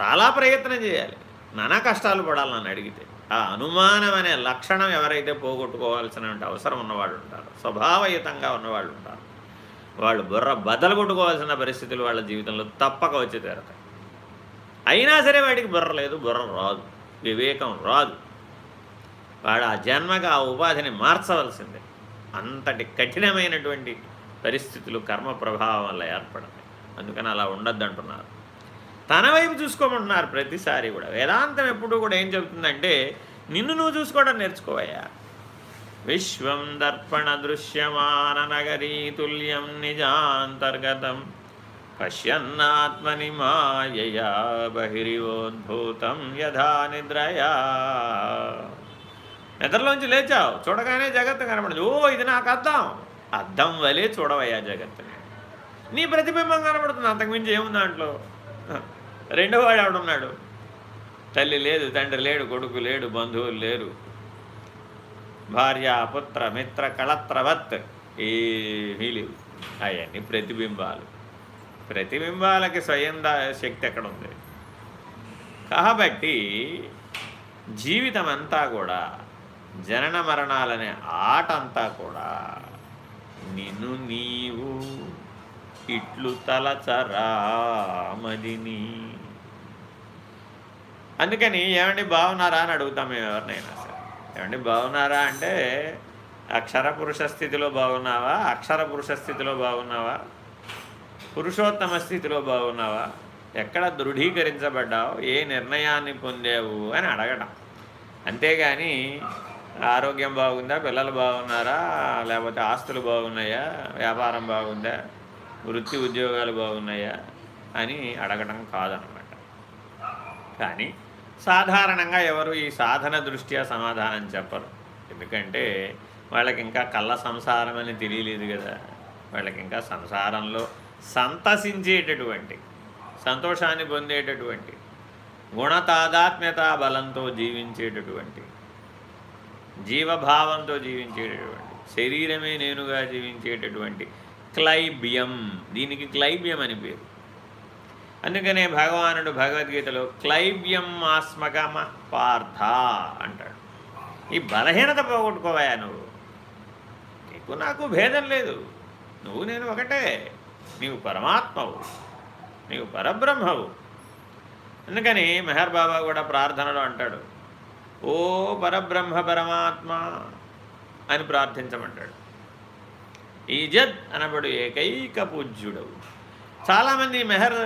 Speaker 1: చాలా ప్రయత్నం చేయాలి. నానా కష్టాలు పడాలి నన్ను అడిగితే. ఆ అనుమానం అనే లక్షణం ఎవరైతే పోగొట్టుకోవాల్సిన అవసరం ఉన్నవాళ్ళు ఉంటారు స్వభావయుతంగా ఉన్నవాళ్ళు ఉంటారు వాళ్ళు బుర్ర బద్దలు కొట్టుకోవాల్సిన పరిస్థితులు వాళ్ళ జీవితంలో తప్పక వచ్చి తీరతాయి. అయినా సరే వాడికి బుర్ర లేదు బుర్ర రాదు వివేకం రాదు. వాడు ఆ జన్మగా ఆ ఉపాధిని మార్చవలసిందే. అంతటి కఠినమైనటువంటి పరిస్థితులు కర్మ ప్రభావం వల్ల ఏర్పడతాయి. అందుకని అలా ఉండద్దు అంటున్నారు. తన వైపు చూసుకోమంటున్నారు ప్రతిసారి కూడా. వేదాంతం ఎప్పుడు కూడా ఏం చెబుతుందంటే నిన్ను నువ్వు చూసుకోవడం నేర్చుకోవయ్యా. విశ్వం దర్పణ దృశ్యమాన నగరీ తుల్యం నిజాంతర్గతం పశ్యన్నాత్మని మాయయా బహిరివోద్భూతం యథా నిద్రయా నిద్రలోంచి లేచావు చూడగానే జగత్తు కనపడదు ఓ ఇది నాకు అద్దం. అద్దం వలే చూడవయ్యా జగత్తుని నీ ప్రతిబింబం కనపడుతుంది అంతకుమించి ఏముంది దాంట్లో? రెండో వాడు ఆవిడున్నాడు తల్లి లేదు తండ్రి లేడు కొడుకు లేడు బంధువులు లేరు. భార్య పుత్ర మిత్ర కళత్రవత్ ఏమీ లేవు. అవన్నీ ప్రతిబింబాలు. ప్రతిబింబాలకి స్వయం శక్తి ఎక్కడ ఉంది కాబట్టి జీవితం అంతా కూడా జనన మరణాలనే ఆట అంతా కూడా నిన్ను నీవు ఇట్లు తలచరామదిని అందుకని ఏమండి బాగున్నారా అని అడుగుతాం మేము ఎవరినైనా సరే. ఏమండి బాగున్నారా అంటే అక్షర పురుష స్థితిలో బాగున్నావా అక్షర పురుష స్థితిలో బాగున్నావా పురుషోత్తమ స్థితిలో బాగున్నావా? ఎక్కడ దృఢీకరించబడ్డావు? ఏ నిర్ణయాన్ని పొందావు? అని అడగటం. అంతేగాని ఆరోగ్యం బాగుందా? పిల్లలు బాగున్నారా? లేకపోతే ఆస్తులు బాగున్నాయా? వ్యాపారం బాగుందా? వృత్తి ఉద్యోగాలు బాగున్నాయా? అని అడగడం కాదనమాట. కానీ సాధారణంగా ఎవరు ఈ సాధన దృష్ట్యా సమాధానం చెప్పరు. ఎందుకంటే వాళ్ళకి ఇంకా కళ్ళ సంసారం అని తెలియలేదు కదా. వాళ్ళకి ఇంకా సంసారంలో సంతసించేటటువంటి సంతోషాన్ని పొందేటటువంటి గుణతాదాత్మ్యత బలంతో జీవించేటటువంటి జీవభావంతో జీవించేటటువంటి శరీరమే నేనుగా జీవించేటటువంటి క్లైబ్యం. దీనికి క్లైబ్యం అని పేరు. అందుకనే భగవానుడు భగవద్గీతలో క్లైబ్యం ఆస్మకమ పార్థ అంటాడు. ఈ బలహీనత పోగొట్టుకోవా నువ్వు. నీకు నాకు భేదం లేదు. నువ్వు నేను ఒకటే. నీవు పరమాత్మవు నీవు పరబ్రహ్మవు. అందుకని మెహర్ బాబా కూడా ప్రార్థనలో అంటాడు ఓ పరబ్రహ్మ పరమాత్మ అని ప్రార్థించమంటాడు. ఈజద్ అనబడు ఏకైక పూజ్యుడవు. చాలామంది మెహర్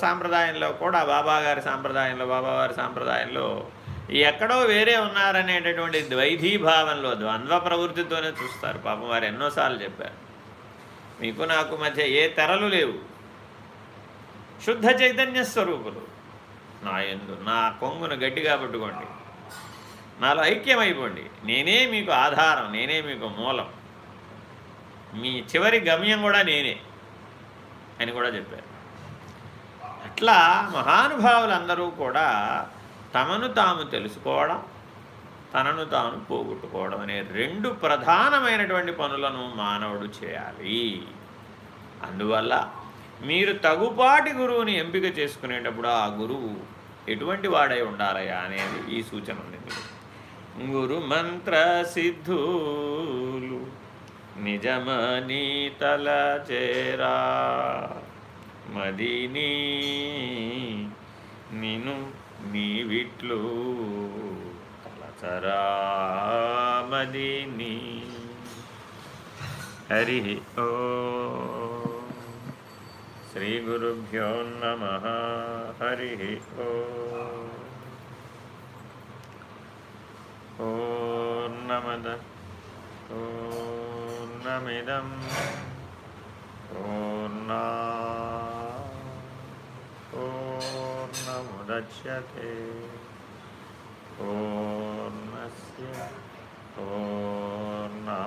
Speaker 1: సాంప్రదాయంలో కూడా బాబాగారి సాంప్రదాయంలో బాబావారి సాంప్రదాయంలో ఎక్కడో వేరే ఉన్నారనేటటువంటి ద్వైధీభావంలో ద్వంద్వ ప్రవృత్తితోనే చూస్తారు. పాపం వారు ఎన్నోసార్లు చెప్పారు. మీకు నాకు మధ్య ఏ తెరలు లేవు. శుద్ధ చైతన్య స్వరూపులు. నా ఎందు నా కొంగును గట్టిగా పట్టుకోండి. నాలో ఐక్యమైపోండి. నేనే మీకు ఆధారం నేనే మీకు మూలం. మీ చివరి గమ్యం కూడా నేనే అని కూడా చెప్పారు. అట్లా మహానుభావులందరూ కూడా తమను తాము తెలుసుకోవడం తనను తాను పోగొట్టుకోవడం అనే రెండు ప్రధానమైనటువంటి పనులను మానవుడు చేయాలి. అందువల్ల మీరు తగుపాటి గురువుని ఎంపిక చేసుకునేటప్పుడు ఆ గురువు ఎటువంటి వాడై ఉండాలయా అనేది ఈ సూచన ఉంది గురు మంత్ర సిద్ధులు నిజమని తల చేరా మదిని నిను నీ విట్లు తరామదిని హరి ఓ. శ్రీ గురుభ్యో నమ. హరి ఓ. నమద. పూర్ణమిదం పూర్ణా పూర్ణముద్యతే पूर्णस्य पूर्णमादाय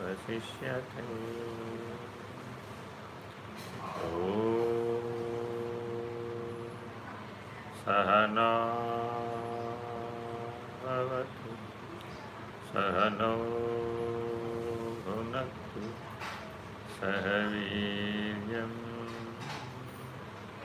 Speaker 1: पूर्णमेवावशिष्यते सहना भवतु सहनौ भुनक्तु सह वीर्यं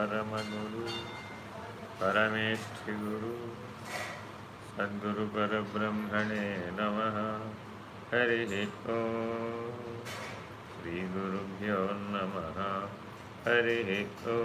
Speaker 1: పరమగురు పరమేష్ఠి గురు సద్గురు పరబ్రహ్మణే నమ. హరి ఓ శ్రీ గురుభ్యో నమ. హరి ఓ